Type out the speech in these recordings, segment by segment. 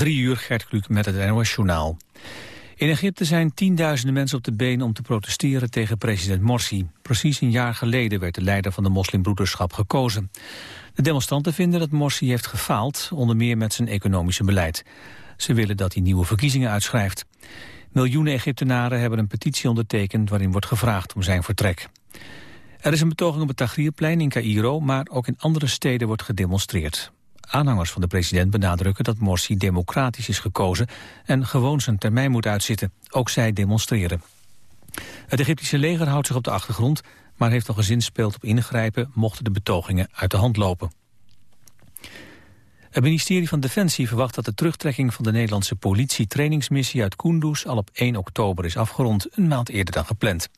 Drie uur, Gert Kluk met het NOS-journaal. In Egypte zijn tienduizenden mensen op de been om te protesteren tegen president Morsi. Precies een jaar geleden werd de leider van de moslimbroederschap gekozen. De demonstranten vinden dat Morsi heeft gefaald, onder meer met zijn economische beleid. Ze willen dat hij nieuwe verkiezingen uitschrijft. Miljoenen Egyptenaren hebben een petitie ondertekend waarin wordt gevraagd om zijn vertrek. Er is een betoging op het Tahrirplein in Cairo, maar ook in andere steden wordt gedemonstreerd. Aanhangers van de president benadrukken dat Morsi democratisch is gekozen en gewoon zijn termijn moet uitzitten. Ook zij demonstreren. Het Egyptische leger houdt zich op de achtergrond, maar heeft al gezinspeeld op ingrijpen mochten de betogingen uit de hand lopen. Het ministerie van Defensie verwacht dat de terugtrekking van de Nederlandse politie-trainingsmissie uit Kunduz al op 1 oktober is afgerond, een maand eerder dan gepland.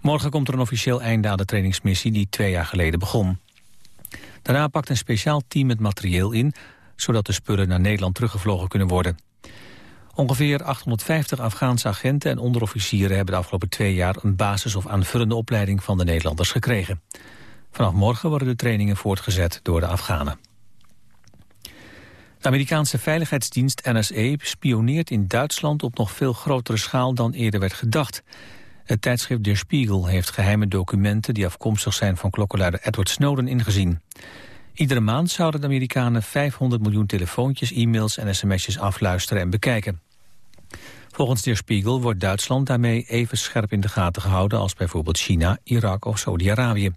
Morgen komt er een officieel einde aan de trainingsmissie die twee jaar geleden begon. Daarna pakt een speciaal team het materieel in, zodat de spullen naar Nederland teruggevlogen kunnen worden. Ongeveer 850 Afghaanse agenten en onderofficieren hebben de afgelopen twee jaar een basis- of aanvullende opleiding van de Nederlanders gekregen. Vanaf morgen worden de trainingen voortgezet door de Afghanen. De Amerikaanse veiligheidsdienst NSA spioneert in Duitsland op nog veel grotere schaal dan eerder werd gedacht. Het tijdschrift Der Spiegel heeft geheime documenten die afkomstig zijn van klokkenluider Edward Snowden ingezien. Iedere maand zouden de Amerikanen 500 miljoen telefoontjes, e-mails en sms'jes afluisteren en bekijken. Volgens Der Spiegel wordt Duitsland daarmee even scherp in de gaten gehouden als bijvoorbeeld China, Irak of Saudi-Arabië.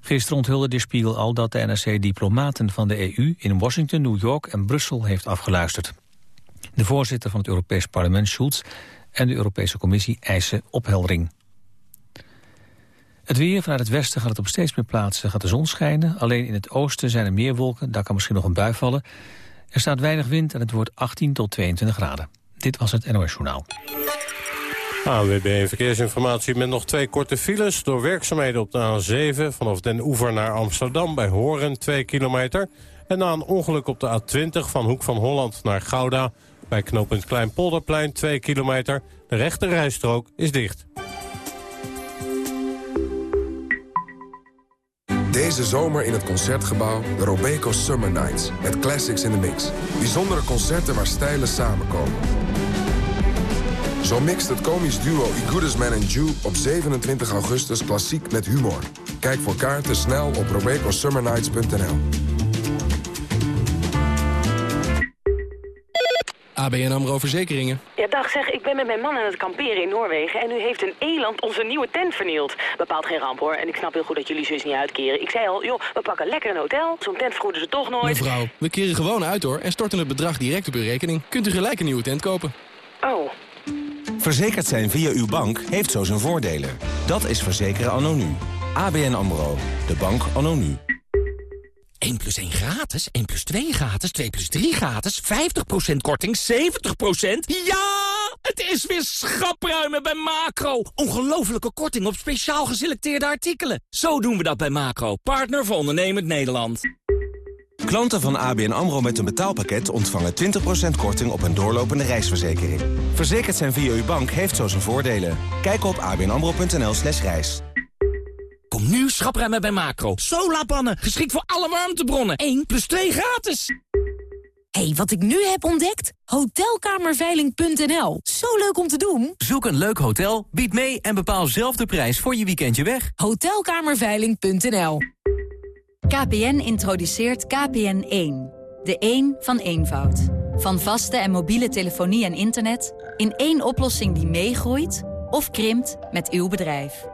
Gisteren onthulde Der Spiegel al dat de NRC diplomaten van de EU in Washington, New York en Brussel heeft afgeluisterd. De voorzitter van het Europees Parlement, Schulz, en de Europese Commissie eisen opheldering. Het weer vanuit het westen gaat het op steeds meer plaatsen gaat de zon schijnen. Alleen in het oosten zijn er meer wolken, daar kan misschien nog een bui vallen. Er staat weinig wind en het wordt 18 tot 22 graden. Dit was het NOS Journaal. ANWB Verkeersinformatie met nog twee korte files... door werkzaamheden op de A7 vanaf Den Oever naar Amsterdam... bij Horen 2 kilometer. En na een ongeluk op de A20 van Hoek van Holland naar Gouda... bij knooppunt Kleinpolderplein 2 kilometer. De rechte rijstrook is dicht. Deze zomer in het Concertgebouw de Robeco Summer Nights. Met classics in the mix. Bijzondere concerten waar stijlen samenkomen. Zo mixt het komisch duo I Goodest Man and Jew op 27 augustus klassiek met humor. Kijk voor kaarten snel op robecosummernights.nl. ABN AMRO Verzekeringen. Ja, dag zeg, ik ben met mijn man aan het kamperen in Noorwegen... en nu heeft een eland onze nieuwe tent vernield. Bepaalt geen ramp, hoor. En ik snap heel goed dat jullie zus niet uitkeren. Ik zei al, joh, we pakken lekker een hotel. Zo'n tent vergoeden ze toch nooit. Mevrouw, we keren gewoon uit, hoor. En storten het bedrag direct op uw rekening. Kunt u gelijk een nieuwe tent kopen. Oh. Verzekerd zijn via uw bank heeft zo zijn voordelen. Dat is verzekeren anno nu. ABN AMRO. De bank anno nu. 1 plus 1 gratis, 1 plus 2 gratis, 2 plus 3 gratis, 50% korting, 70%? Ja! Het is weer schapruimen bij Macro. Ongelofelijke korting op speciaal geselecteerde artikelen. Zo doen we dat bij Macro, partner voor ondernemend Nederland. Klanten van ABN AMRO met een betaalpakket ontvangen 20% korting op een doorlopende reisverzekering. Verzekerd zijn via uw bank heeft zo zijn voordelen. Kijk op abnamro.nl slash reis. Kom nu schapruimen bij Macro. Solarpannen, geschikt voor alle warmtebronnen. 1 plus 2 gratis. hey, wat ik nu heb ontdekt? Hotelkamerveiling.nl. Zo leuk om te doen. Zoek een leuk hotel, bied mee en bepaal zelf de prijs voor je weekendje weg. Hotelkamerveiling.nl. KPN introduceert KPN1. De 1 van eenvoud. Van vaste en mobiele telefonie en internet... in één oplossing die meegroeit of krimpt met uw bedrijf.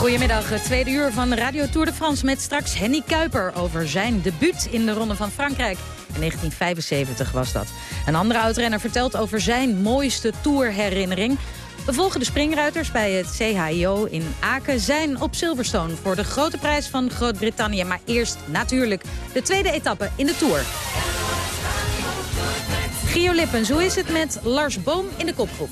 Goedemiddag, het tweede uur van Radio Tour de France... met straks Henny Kuiper over zijn debuut in de Ronde van Frankrijk. In 1975 was dat. Een andere oudrenner vertelt over zijn mooiste tourherinnering. We volgen de springruiters bij het CHIO in Aken... zijn op Silverstone voor de grote prijs van Groot-Brittannië. Maar eerst natuurlijk de tweede etappe in de Tour. Gio Lippens, hoe is het met Lars Boom in de kopgroep?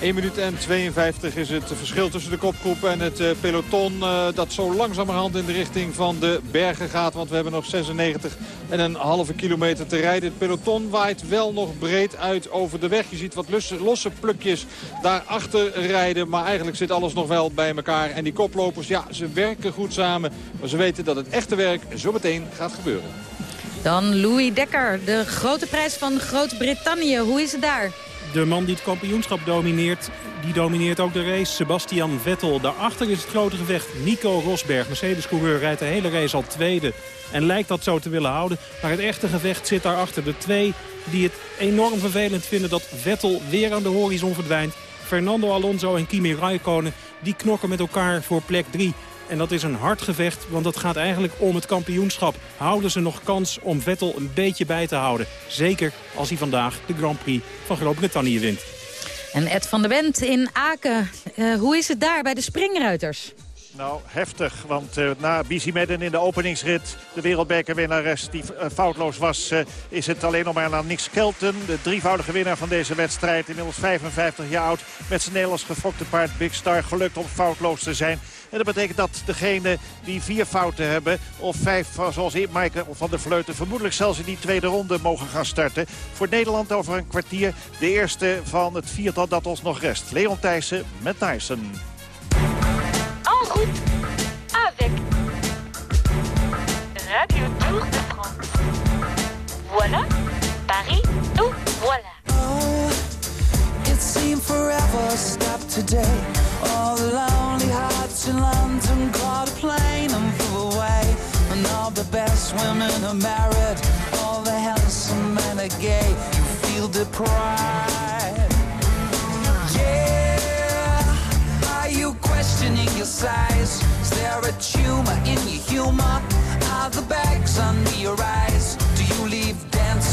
1 minuut en 52 is het verschil tussen de kopgroep en het eh, peloton. Uh, dat zo langzamerhand in de richting van de bergen gaat. Want we hebben nog 96 en een halve kilometer te rijden. Het peloton waait wel nog breed uit over de weg. Je ziet wat losse, losse plukjes daarachter rijden. Maar eigenlijk zit alles nog wel bij elkaar. En die koplopers, ja, ze werken goed samen. Maar ze weten dat het echte werk zo meteen gaat gebeuren. Dan Louis Dekker, de grote prijs van Groot-Brittannië. Hoe is het daar? De man die het kampioenschap domineert, die domineert ook de race. Sebastian Vettel. Daarachter is het grote gevecht. Nico Rosberg, Mercedes-coureur, rijdt de hele race al tweede. En lijkt dat zo te willen houden. Maar het echte gevecht zit daarachter. De twee die het enorm vervelend vinden dat Vettel weer aan de horizon verdwijnt. Fernando Alonso en Kimi Raikkonen die knokken met elkaar voor plek 3. En dat is een hard gevecht, want dat gaat eigenlijk om het kampioenschap. Houden ze nog kans om Vettel een beetje bij te houden? Zeker als hij vandaag de Grand Prix van Groot-Brittannië wint. En Ed van der Wendt in Aken. Uh, hoe is het daar bij de springruiters? Nou, heftig, want uh, na Busy Madden in de openingsrit... de wereldbekerwinnares die uh, foutloos was... Uh, is het alleen nog maar naar Nick Skelton. De drievoudige winnaar van deze wedstrijd. Inmiddels 55 jaar oud. Met zijn Nederlands gefokte paard Big Star gelukt om foutloos te zijn. En dat betekent dat degene die vier fouten hebben... of vijf, zoals Maaike van der Vleuten... vermoedelijk zelfs in die tweede ronde mogen gaan starten. Voor Nederland over een kwartier de eerste van het viertal dat ons nog rest. Leon Thijssen met Tyson. En route avec Radio Tour de France. Voilà, Paris, nous forever stop today. All the lonely hearts in London caught a plane and flew away. And all the best women are married, all the handsome men are gay. You feel deprived. Yeah, are you questioning your size. Is there a tumor in your humor? Are the bags under your eyes? Do you leave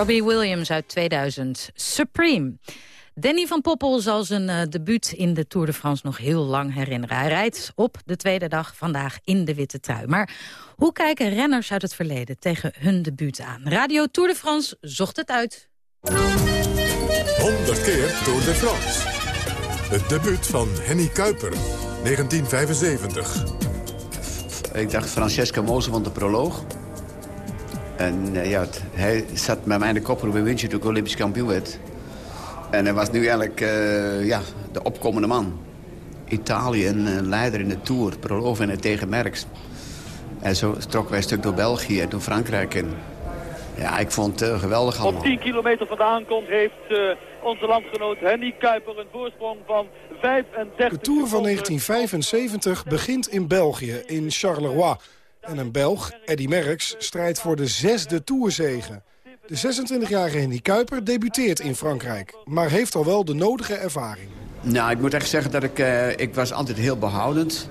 Robbie Williams uit 2000, Supreme. Danny van Poppel zal zijn uh, debuut in de Tour de France nog heel lang herinneren. Hij rijdt op de tweede dag vandaag in de witte trui. Maar hoe kijken renners uit het verleden tegen hun debuut aan? Radio Tour de France zocht het uit. 100 keer Tour de France. Het debuut van Henny Kuiper, 1975. Ik dacht Francesca Moser van de proloog. En uh, ja, het, hij zat met mij in de koproep in München toen ik Olympisch kampioen werd. En hij was nu eigenlijk uh, ja, de opkomende man. Italië, een uh, leider in de Tour, proloog en het tegen Merckx. En zo trokken wij een stuk door België en toen Frankrijk in. Ja, ik vond het geweldig allemaal. Op 10 kilometer vandaan komt, heeft onze landgenoot Henny Kuiper een voorsprong van 35 De Tour van 1975 begint in België, in Charleroi. En een Belg, Eddy Merckx, strijdt voor de zesde Tourzegen. De 26-jarige Henny Kuiper debuteert in Frankrijk, maar heeft al wel de nodige ervaring. Nou, ik moet echt zeggen dat ik, uh, ik was altijd heel behoudend.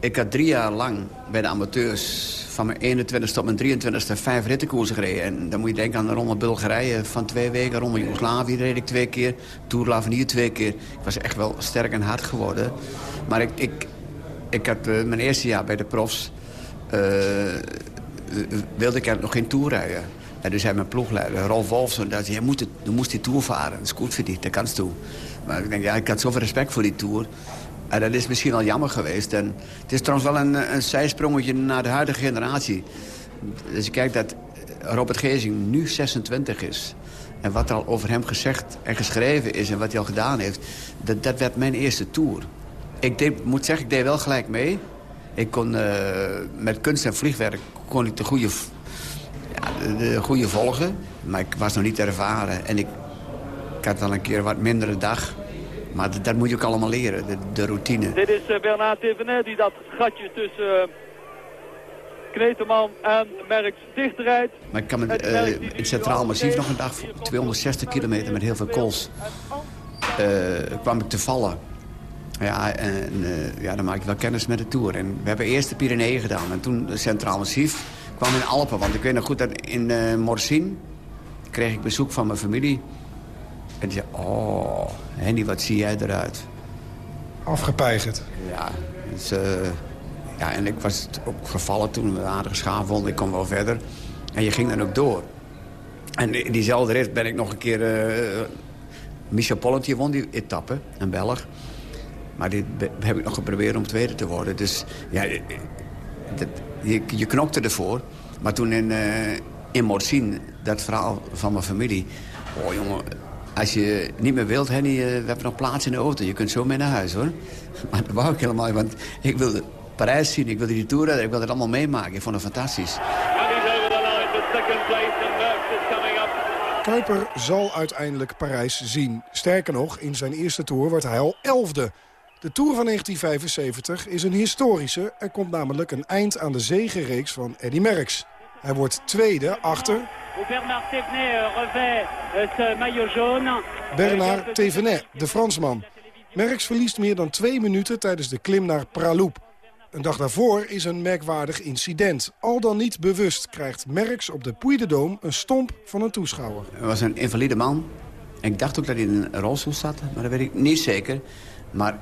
Ik had drie jaar lang bij de amateurs van mijn 21 tot mijn 23e vijf rittenkoersen gereden. En dan moet je denken aan de Ronde Bulgarije van twee weken. Ronde Joegoslavië reed ik twee keer. Tour l'Avenir twee keer. Ik was echt wel sterk en hard geworden. Maar ik, ik, ik had uh, mijn eerste jaar bij de profs... Uh, wilde ik nog geen Tour rijden. En dus zei mijn ploegleider, Rolf Wolfson, dat je, moet het, je moest die Tour varen. Dat is goed voor die, dat kan toe. Maar ik denk, ja, ik had zoveel respect voor die Tour. En dat is misschien wel jammer geweest. En het is trouwens wel een, zijsprongetje naar de huidige generatie. Dus je kijkt dat Robert Gezing nu 26 is. En wat er al over hem gezegd en geschreven is en wat hij al gedaan heeft... dat, dat werd mijn eerste Tour. Ik moet zeggen, ik deed wel gelijk mee. Ik kon uh, met kunst en vliegwerk kon ik de goede ja, de, de goede volgen. Maar ik was nog niet ervaren. En ik, ik had wel een keer wat mindere dag. Maar dat, dat moet je ook allemaal leren, de, de routine. Dit is uh, Bernard die dat gatje tussen uh, Kneteman en Merckx dichtrijdt. Maar ik kan met uh, het Centraal Massief nog een dag, 260 kilometer met heel veel kools, kwam ik te vallen. Ja, en ja, dan maak ik wel kennis met de Tour. En we hebben eerst de Pyreneeën gedaan en toen Centraal Massief kwam in Alpen. Want ik weet nog goed dat in uh, Morsin kreeg ik bezoek van mijn familie. En die zei, oh, Henny, wat zie jij eruit? Afgepeigerd. Ja, dus, uh, ja, en ik was ook gevallen toen we aardig schaaf vonden. Ik kon wel verder. En je ging dan ook door. En diezelfde rit ben ik nog een keer... Uh, Michel Pollentier won die etappe, een Belg. Maar dit heb ik nog geprobeerd om tweede te worden. Dus ja, dat, je, je knokte ervoor. Maar toen in, uh, in dat verhaal van mijn familie... Oh jongen, als je niet meer wilt, Henny, we hebben nog plaats in de auto. Je kunt zo mee naar huis, hoor. Maar dat wou ik helemaal want ik wilde Parijs zien. Ik wilde die tour ik wilde het allemaal meemaken. Ik vond het fantastisch. Kuiper zal uiteindelijk Parijs zien. Sterker nog, in zijn eerste tour wordt hij al elfde. De Tour van 1975 is een historische. Er komt namelijk een eind aan de zegenreeks van Eddy Merckx. Hij wordt tweede achter... Bernard Thévenet, de Fransman. Merckx verliest meer dan twee minuten tijdens de klim naar Praloup. Een dag daarvoor is een merkwaardig incident. Al dan niet bewust krijgt Merckx op de Puy de Dôme een stomp van een toeschouwer. Hij was een invalide man. Ik dacht ook dat hij in een rolstoel zat, maar dat weet ik niet zeker. Maar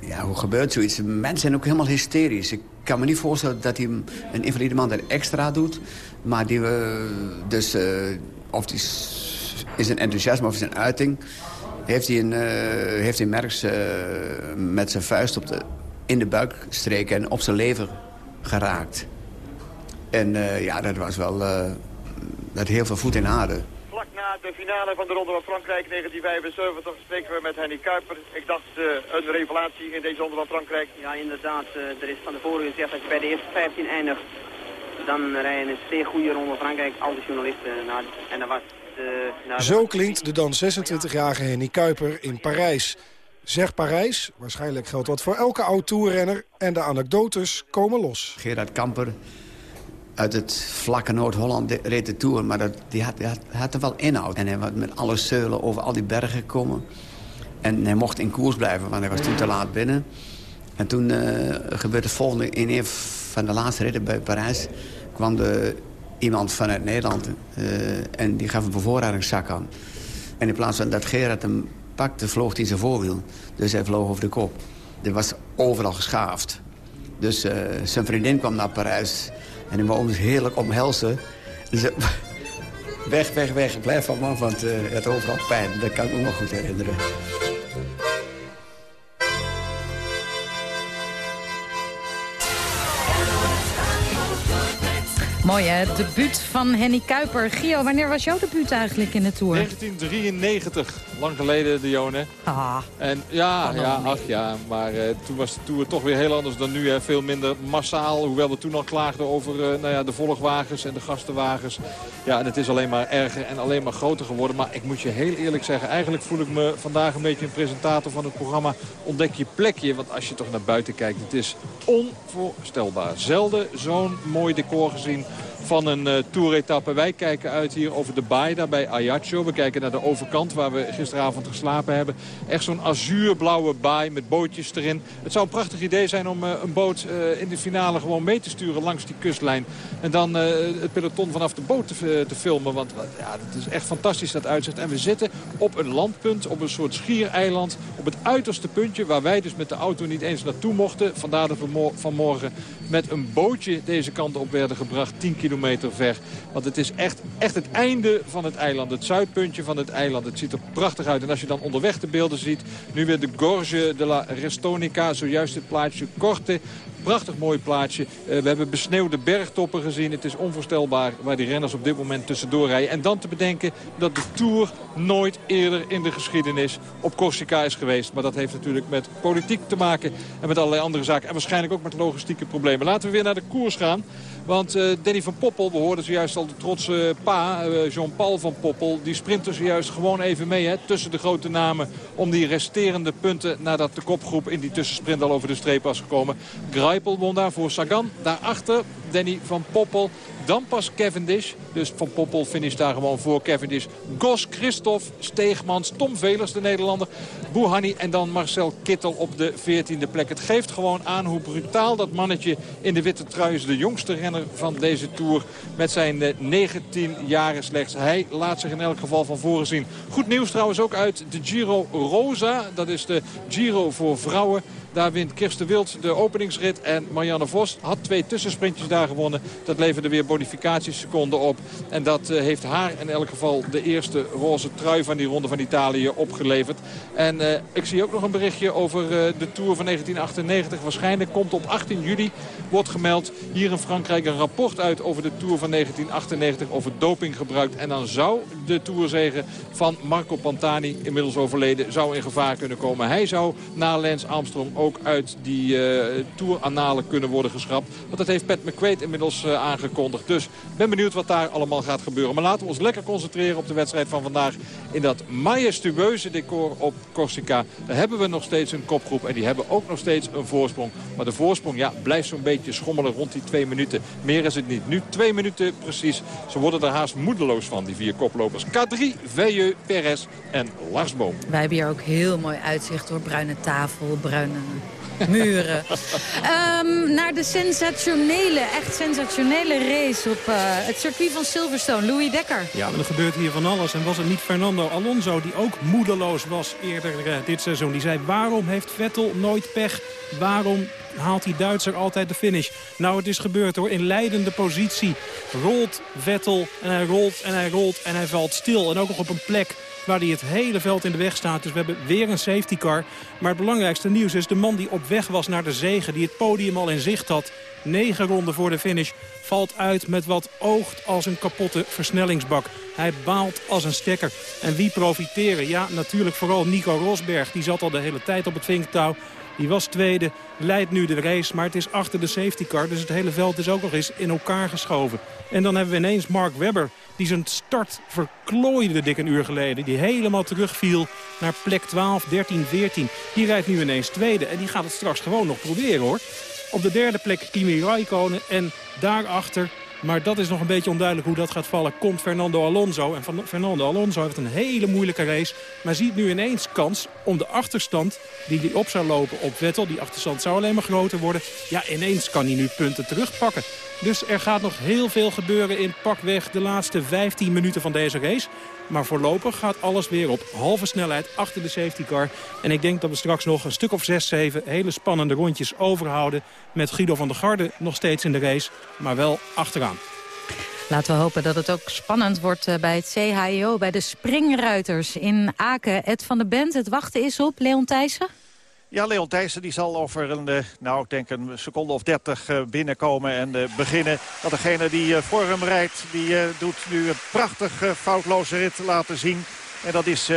ja, hoe gebeurt zoiets? Mensen zijn ook helemaal hysterisch. Ik kan me niet voorstellen dat hij een invalide man dat extra doet. Maar die we dus, uh, of die is een enthousiasme of is een uiting... heeft hij, een, uh, heeft hij Merks met zijn vuist op de, in de buik streken en op zijn lever geraakt. En ja, dat was wel dat heel veel voet in aarde na de finale van de Ronde van Frankrijk 1975 spreken we met Henny Kuiper. Ik dacht uh, een revelatie in deze Ronde van Frankrijk. Ja, inderdaad. Uh, er is van tevoren gezegd dat je bij de eerste 15 eindigt. Dan rijden een zeer goede Ronde van Frankrijk. Al de journalisten. Nou, en dat was... nou, Zo klinkt de dan 26-jarige Henny Kuiper in Parijs. Zeg Parijs, waarschijnlijk geldt dat voor elke oud-toerrenner... en de anekdotes komen los. Gerard Kamper uit het vlakke Noord-Holland reed de Tour. Maar dat, die, had, had, er wel inhoud. En hij was met alle zeulen over al die bergen gekomen. En hij mocht in koers blijven, want hij was toen te laat binnen. En toen uh, gebeurde het volgende. In een van de laatste ritten bij Parijs kwam de iemand vanuit Nederland. eh, en die gaf een bevoorradingszak aan. En in plaats van dat Gerard hem pakte, vloog hij zijn voorwiel. Dus hij vloog over de kop. Er was overal geschaafd. Dus eh, zijn vriendin kwam naar Parijs. En die wou ons heerlijk omhelzen. En ze, weg, weg, weg. Blijf van man, want eh, het overal pijn. Dat kan ik me nog goed herinneren. Mooi hè, het debuut van Henny Kuiper. Gio, wanneer was jouw debuut eigenlijk in de Tour? 1993, lang geleden, Dione. Ah, En ja, Kan ja, ach ja, maar eh, toen was de Tour toch weer heel anders dan nu. Hè. Veel minder massaal, hoewel we toen al klaagden over eh, nou ja, de volgwagens en de gastenwagens. Ja, en het is alleen maar erger en alleen maar groter geworden. Maar ik moet je heel eerlijk zeggen, eigenlijk voel ik me vandaag een beetje een presentator van het programma Ontdek je plekje. Want als je toch naar buiten kijkt, het is onvoorstelbaar. Zelden zo'n mooi decor gezien van een uh, toeretappe. Wij kijken uit hier over de baai daar bij Ajaccio. We kijken naar de overkant waar we gisteravond geslapen hebben. Echt zo'n azuurblauwe baai met bootjes erin. Het zou een prachtig idee zijn om uh, een boot uh, in de finale gewoon mee te sturen langs die kustlijn. En dan het peloton vanaf de boot te, te filmen. Want ja, het is echt fantastisch dat uitzicht. En we zitten op een landpunt, op een soort schiereiland. Op het uiterste puntje waar wij dus met de auto niet eens naartoe mochten. Vandaar dat we vanmorgen met een bootje deze kant op werden gebracht. 10 kilometer ver. Want het is echt, echt het einde van het eiland. Het zuidpuntje van het eiland. Het ziet er prachtig uit. En als je dan onderweg de beelden ziet. Nu weer de Gorge de la Restonica. Zojuist het plaatje Corte. Prachtig mooi plaatje. Uh, we hebben besneeuwde bergtoppen gezien. Het is onvoorstelbaar waar die renners op dit moment tussendoor rijden. En dan te bedenken dat de Tour nooit eerder in de geschiedenis op Corsica is geweest. Maar dat heeft natuurlijk met politiek te maken en met allerlei andere zaken. En waarschijnlijk ook met logistieke problemen. Laten we weer naar de koers gaan. Want uh, Danny van Poppel, we hoorden zojuist al de trotse pa, uh, Jean-Paul van Poppel... die sprint er zojuist gewoon even mee hè, tussen de grote namen... om die resterende punten nadat de kopgroep in die tussensprint al over de streep was gekomen. Greipel won daar voor Sagan. Daarachter Danny van Poppel. Dan pas Cavendish. Dus Van Poppel finish daar gewoon voor Cavendish. Gos, Christophe, Steegmans, Tom Velers, de Nederlander. Bouhanni en dan Marcel Kittel op de 14e plek. Het geeft gewoon aan hoe brutaal dat mannetje in de witte trui is. De jongste renner van deze Tour met zijn 19 jaren slechts. Hij laat zich in elk geval van voren zien. Goed nieuws trouwens ook uit de Giro Rosa. Dat is de Giro voor vrouwen. Daar wint Kirsten Wild de openingsrit. En Marianne Vos had twee tussensprintjes daar gewonnen. Dat leverde weer bonificatieseconden op. En dat uh, heeft haar in elk geval de eerste roze trui van die ronde van Italië opgeleverd. En uh, ik zie ook nog een berichtje over uh, de Tour van 1998. Waarschijnlijk komt op 18 juli, wordt gemeld, hier in Frankrijk een rapport uit over de Tour van 1998. Over dopinggebruik. En dan zou de Tourzege van Marco Pantani, inmiddels overleden, zou in gevaar kunnen komen. Hij zou na Lance Armstrong ook uit die uh, kunnen worden geschrapt. Want dat heeft Pat McQuaid inmiddels uh, aangekondigd. Dus ben benieuwd wat daar allemaal gaat gebeuren. Maar laten we ons lekker concentreren op de wedstrijd van vandaag. In dat majestueuze decor op Corsica. Daar hebben we nog steeds een kopgroep. En die hebben ook nog steeds een voorsprong. Maar de voorsprong ja, blijft zo'n beetje schommelen rond die twee minuten. Meer is het niet. Nu twee minuten precies. Ze worden er haast moedeloos van, die vier koplopers. K3, Veilleux, Perez en Lars Boom. Wij hebben hier ook heel mooi uitzicht door bruine tafel, bruine muren. um, naar de sensationele, echt sensationele race op uh, het circuit van Silverstone. Louis Dekker. Ja, maar er gebeurt hier van alles. En was het niet Fernando Alonso die ook moedeloos was eerder uh, dit seizoen. Die zei, waarom heeft Vettel nooit pech? Waarom haalt die Duitser altijd de finish? Nou, het is gebeurd hoor. In leidende positie rolt Vettel en hij rolt en hij rolt en hij valt stil. En ook nog op een plek waar hij het hele veld in de weg staat. Dus we hebben weer een safety car. Maar het belangrijkste nieuws is de man die op weg was naar de zegen... die het podium al in zicht had, negen ronden voor de finish... valt uit met wat oogt als een kapotte versnellingsbak. Hij baalt als een stekker. En wie profiteren? Ja, natuurlijk vooral Nico Rosberg. Die zat al de hele tijd op het vinktouw. Die was tweede, leidt nu de race, maar het is achter de safety car. Dus het hele veld is ook nog eens in elkaar geschoven. En dan hebben we ineens Mark Webber, die zijn start verklooide dik een uur geleden. Die helemaal terugviel naar plek 12, 13, 14. Die rijdt nu ineens tweede en die gaat het straks gewoon nog proberen hoor. Op de derde plek Kimi Raikkonen en daarachter Maar dat is nog een beetje onduidelijk hoe dat gaat vallen. Komt Fernando Alonso. En Fernando Alonso heeft een hele moeilijke race. Maar ziet nu ineens kans om de achterstand die hij op zou lopen op Vettel. Die achterstand zou alleen maar groter worden. Ja, ineens kan hij nu punten terugpakken. Dus er gaat nog heel veel gebeuren in pakweg de laatste 15 minuten van deze race. Maar voorlopig gaat alles weer op halve snelheid achter de safety car. En ik denk dat we straks nog een stuk of 6, 7 hele spannende rondjes overhouden. Met Guido van der Garde nog steeds in de race, maar wel achteraan. Laten we hopen dat het ook spannend wordt eh, bij het CHIO, bij de springruiters in Aken. Ed van de Bent, het wachten is op. Leon Thijssen? Ja, Leon Thijssen die zal over een, eh, nou, denk een seconde of dertig eh, binnenkomen en uh, beginnen. Dat degene die voor hem rijdt, die doet nu een prachtig foutloze rit laten zien. En dat is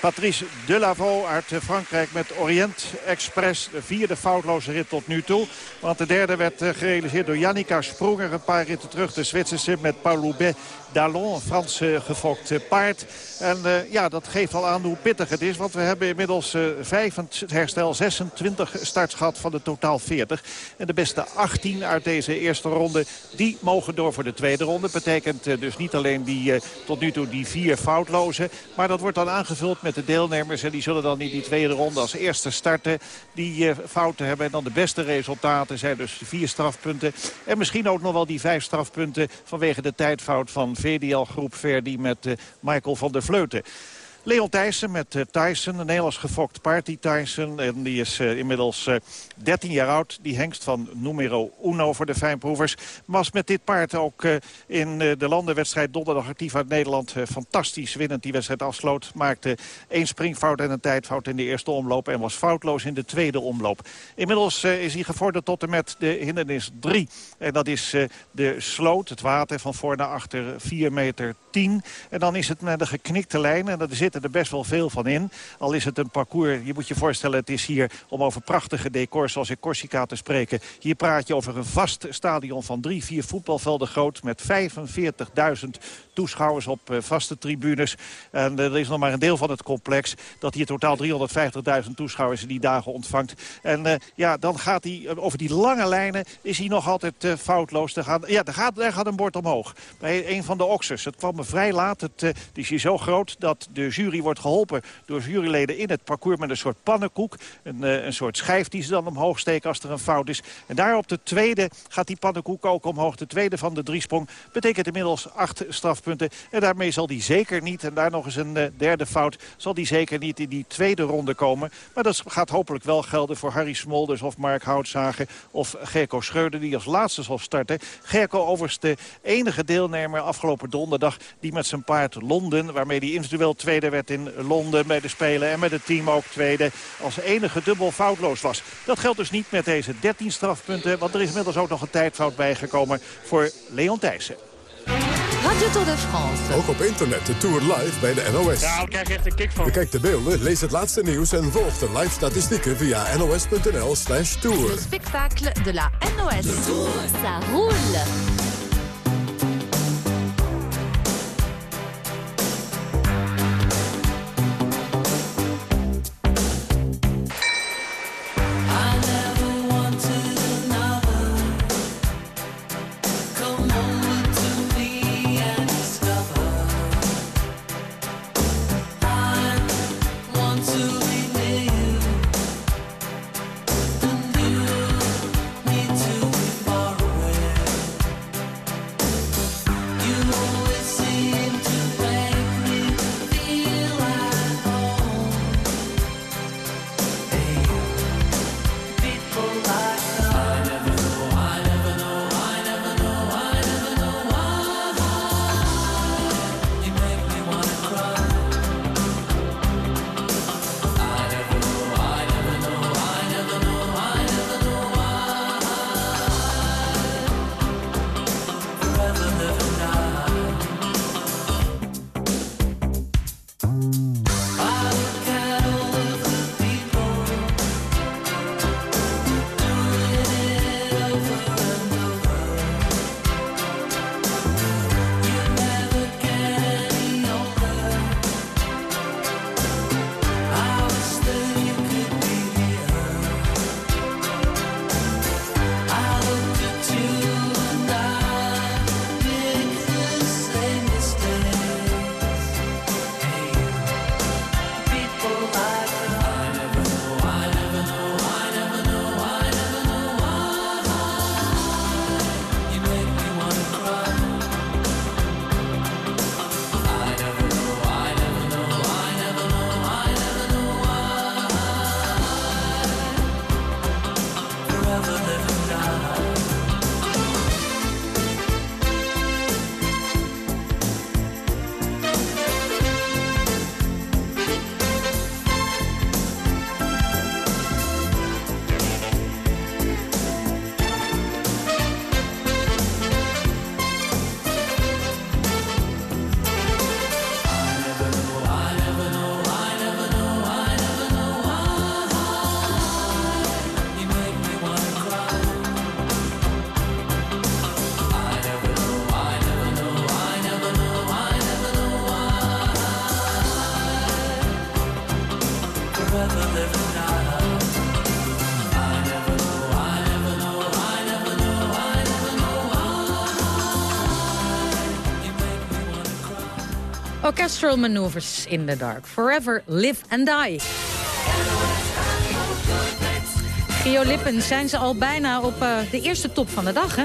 Patrice Delavaux uit Frankrijk met Orient Express. De vierde foutloze rit tot nu toe. Want de derde werd gerealiseerd door Jannica Spronger. Een paar ritten terug. De Zwitserse met Paul Loubet Dallon, een Frans gefokt paard. En uh, ja, dat geeft al aan hoe pittig het is. Want we hebben inmiddels uh, 5 herstel 26 starts gehad van de totaal 40. En de beste 18 uit deze eerste ronde, die mogen door voor de tweede ronde. Betekent dus niet alleen die tot nu toe die vier foutloze. Maar dat wordt dan aangevuld met de deelnemers. En die zullen dan in die tweede ronde als eerste starten. Die fouten hebben. En dan de beste resultaten zijn dus vier strafpunten. En misschien ook nog wel die vijf strafpunten vanwege de tijdfout van VDL Groep Verdi met Michael van der Vleuten. Leon Thijssen met uh, Tyson, een Nederlands gefokt paard, die Tyson. En die is uh, inmiddels uh, 13 jaar oud. Die hengst van numero uno voor de fijnproevers. Was met dit paard ook in de landenwedstrijd donderdag actief uit Nederland. fantastisch winnend die wedstrijd afsloot. Maakte één springfout en een tijdfout in de eerste omloop. En was foutloos in de tweede omloop. Inmiddels is hij gevorderd tot en met de hindernis 3. En dat is de sloot, het water van voor naar achter 4 meter 10. En dan is het met een geknikte lijn. En dat zit er best wel veel van in. Al is het een parcours, je moet je voorstellen... het is hier om over prachtige decors zoals in Corsica te spreken. Hier praat je over een vast stadion van drie, vier voetbalvelden groot... met 45.000 toeschouwers op uh, vaste tribunes. En uh, er is nog maar een deel van het complex... dat hier totaal 350.000 toeschouwers in die dagen ontvangt. En uh, ja, dan gaat hij over die lange lijnen... is hij nog altijd foutloos. Er gaat, ja, daar gaat, daar gaat een bord omhoog. Bij een van de oxers. Het kwam me vrij laat. Het, het is hier zo groot dat de jury jury wordt geholpen door juryleden in het parcours met een soort pannenkoek. Een, uh, een soort schijf die ze dan omhoog steken als er een fout is. En daar op de tweede gaat die pannenkoek ook omhoog. De tweede van de driesprong betekent inmiddels acht strafpunten. En daarmee zal die zeker niet, en daar nog eens een uh, derde fout... zal die zeker niet in die tweede ronde komen. Maar dat gaat hopelijk wel gelden voor Harry Smolders of Mark Houtzager... of Gerco Schreuder die als laatste zal starten. Gerco overigens de enige deelnemer afgelopen donderdag... die met zijn paard Londen, waarmee hij individueel tweede werd in Londen bij de Spelen. En met het team ook tweede als enige dubbel foutloos was. Dat geldt dus niet met deze 13 strafpunten. Want er is inmiddels ook nog een tijdfout bijgekomen voor Leon Thijssen. Radio Tour de France. Ook op internet, de Tour live bij de NOS. Ja, ik krijg echt een kick van. Bekijk de beelden, lees het laatste nieuws en volg de live statistieken via nos.nl slash tour. Le spectacle de la NOS. De tour. Ça roule. Orchestral Maneuvers in the Dark. Forever Live and Die. Gio Lippens, zijn ze al bijna op uh, de eerste top van de dag, hè?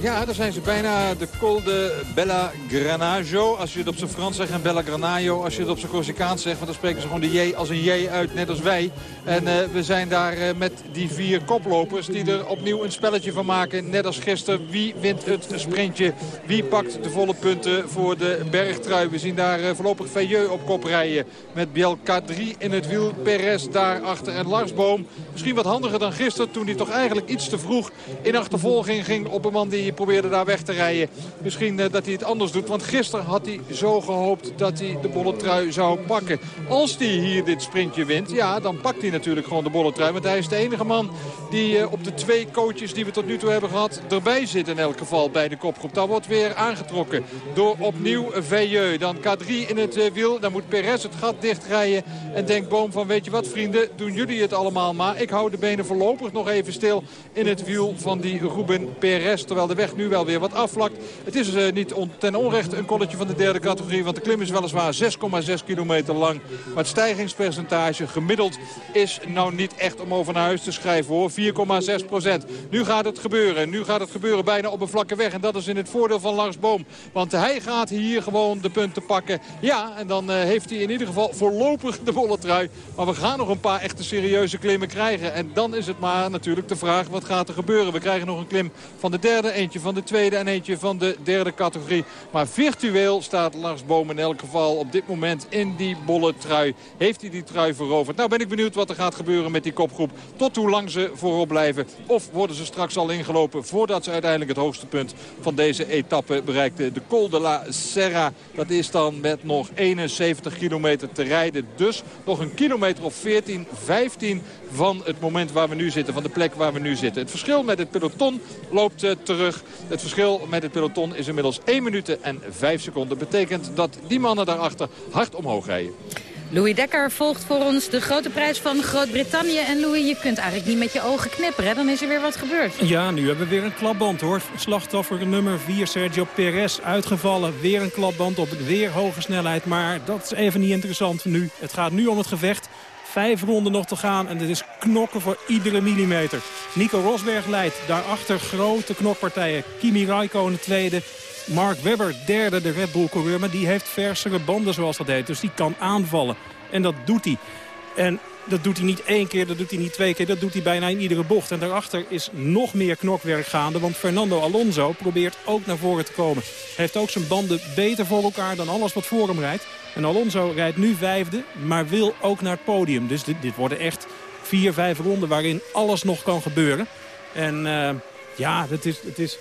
Ja, daar zijn ze bijna de Col de Bella Granajo. Als je het op zijn Frans zegt en Bella Granajo. Als je het op zijn Corsicaans zegt, want dan spreken ze gewoon de J als een J uit, net als wij. En uh, we zijn daar uh, met die vier koplopers die er opnieuw een spelletje van maken. Net als gisteren. Wie wint het sprintje? Wie pakt de volle punten voor de bergtrui? We zien daar uh, voorlopig Veilleux op kop rijden. Met Biel K3 in het wiel. Perez daarachter en Larsboom. Misschien wat handiger dan gisteren toen hij toch eigenlijk iets te vroeg in achtervolging ging op een man die probeerde daar weg te rijden. Misschien uh, dat hij het anders doet. Want gisteren had hij zo gehoopt dat hij de bolle trui zou pakken. Als hij hier dit sprintje wint, ja, dan pakt hij natuurlijk gewoon de bolle trui. Want hij is de enige man die uh, op de twee coaches die we tot nu toe hebben gehad... erbij zit in elk geval bij de kopgroep. Dat wordt weer aangetrokken door opnieuw Veilleux. Dan K3 in het uh, wiel. Dan moet Perez het gat dichtrijden. En denkt Boom van, weet je wat vrienden, doen jullie het allemaal maar. Ik hou de benen voorlopig nog even stil in het wiel van die Ruben Perez. Terwijl de weg nu wel weer wat afvlakt. Het is uh, niet ten onrechte een kolletje van de derde categorie. Want de klim is weliswaar 6,6 kilometer lang. Maar het stijgingspercentage gemiddeld is nou niet echt om over naar huis te schrijven hoor. 4,6 procent. Nu gaat het gebeuren. Nu gaat het gebeuren bijna op een vlakke weg. En dat is in het voordeel van Lars Boom. Want hij gaat hier gewoon de punten pakken. Ja, en dan uh, heeft hij in ieder geval voorlopig de volle trui. Maar we gaan nog een paar echte serieuze klimmen krijgen. En dan is het maar natuurlijk de vraag wat gaat er gebeuren. We krijgen nog een klim van de derde, eentje van de tweede en eentje van de derde categorie. Maar virtueel staat Lars Boom in elk geval op dit moment in die bolle trui. Heeft hij die trui veroverd? Nou ben ik benieuwd wat er gaat gebeuren met die kopgroep. Tot hoe lang ze voorop blijven. Of worden ze straks al ingelopen voordat ze uiteindelijk het hoogste punt van deze etappe bereikten. De Col de la Serra. Dat is dan met nog 71 kilometer te rijden. Dus nog een kilometer of 14, 15 van het moment waar we nu zitten. Van de plek waar we nu zitten. Het verschil met het peloton loopt uh, terug. Het verschil met het peloton is inmiddels 1 minuut en 5 seconden. betekent dat die mannen daarachter hard omhoog rijden. Louis Dekker volgt voor ons de grote prijs van Groot-Brittannië. En Louis, je kunt eigenlijk niet met je ogen knipperen. Dan is er weer wat gebeurd. Ja, nu hebben we weer een klapband hoor. Slachtoffer nummer 4, Sergio Perez, uitgevallen. Weer een klapband op weer hoge snelheid. Maar dat is even niet interessant nu. Het gaat nu om het gevecht. Vijf ronden nog te gaan en het is knokken voor iedere millimeter. Nico Rosberg leidt. Daarachter grote knokpartijen. Kimi Raikkonen tweede. Mark Webber derde, de Red Bull-coureur. Maar die heeft versere banden zoals dat heet. Dus die kan aanvallen. En dat doet hij. En dat doet hij niet één keer, dat doet hij niet twee keer. Dat doet hij bijna in iedere bocht. En daarachter is nog meer knokwerk gaande. Want Fernando Alonso probeert ook naar voren te komen. Hij heeft ook zijn banden beter voor elkaar dan alles wat voor hem rijdt. En Alonso rijdt nu vijfde, maar wil ook naar het podium. Dus dit, dit worden echt vier, vijf ronden waarin alles nog kan gebeuren. En uh, ja, het is, het is,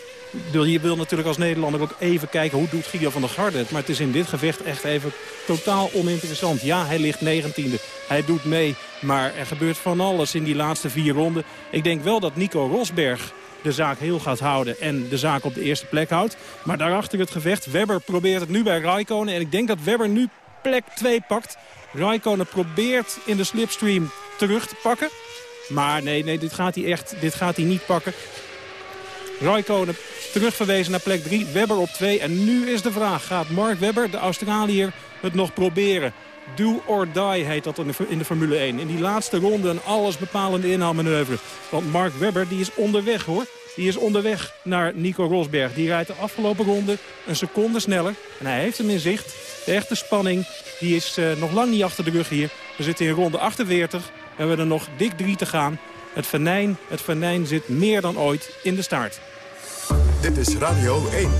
je wil natuurlijk als Nederlander ook even kijken hoe doet Guido van der Garde het. Maar het is in dit gevecht echt even totaal oninteressant. Ja, hij ligt negentiende. Hij doet mee. Maar er gebeurt van alles in die laatste vier ronden. Ik denk wel dat Nico Rosberg de zaak heel gaat houden en de zaak op de eerste plek houdt. Maar daarachter het gevecht. Webber probeert het nu bij Raikkonen. En ik denk dat Webber nu plek 2 pakt. Raikkonen probeert in de slipstream terug te pakken. Maar nee, nee dit gaat hij echt dit gaat hij niet pakken. Raikkonen terugverwezen naar plek 3. Webber op 2. En nu is de vraag, gaat Mark Webber, de Australiër, het nog proberen? Do or die heet dat in de Formule 1. In die laatste ronde een allesbepalende inhaalmanoeuvre. Want Mark Webber die is onderweg hoor. Die is onderweg naar Nico Rosberg. Die rijdt de afgelopen ronde een seconde sneller. En hij heeft hem in zicht. De echte spanning die is uh, nog lang niet achter de rug hier. We zitten in ronde 48. En we hebben er nog dik drie te gaan. Het venijn, het venijn zit meer dan ooit in de staart. Dit is Radio 1.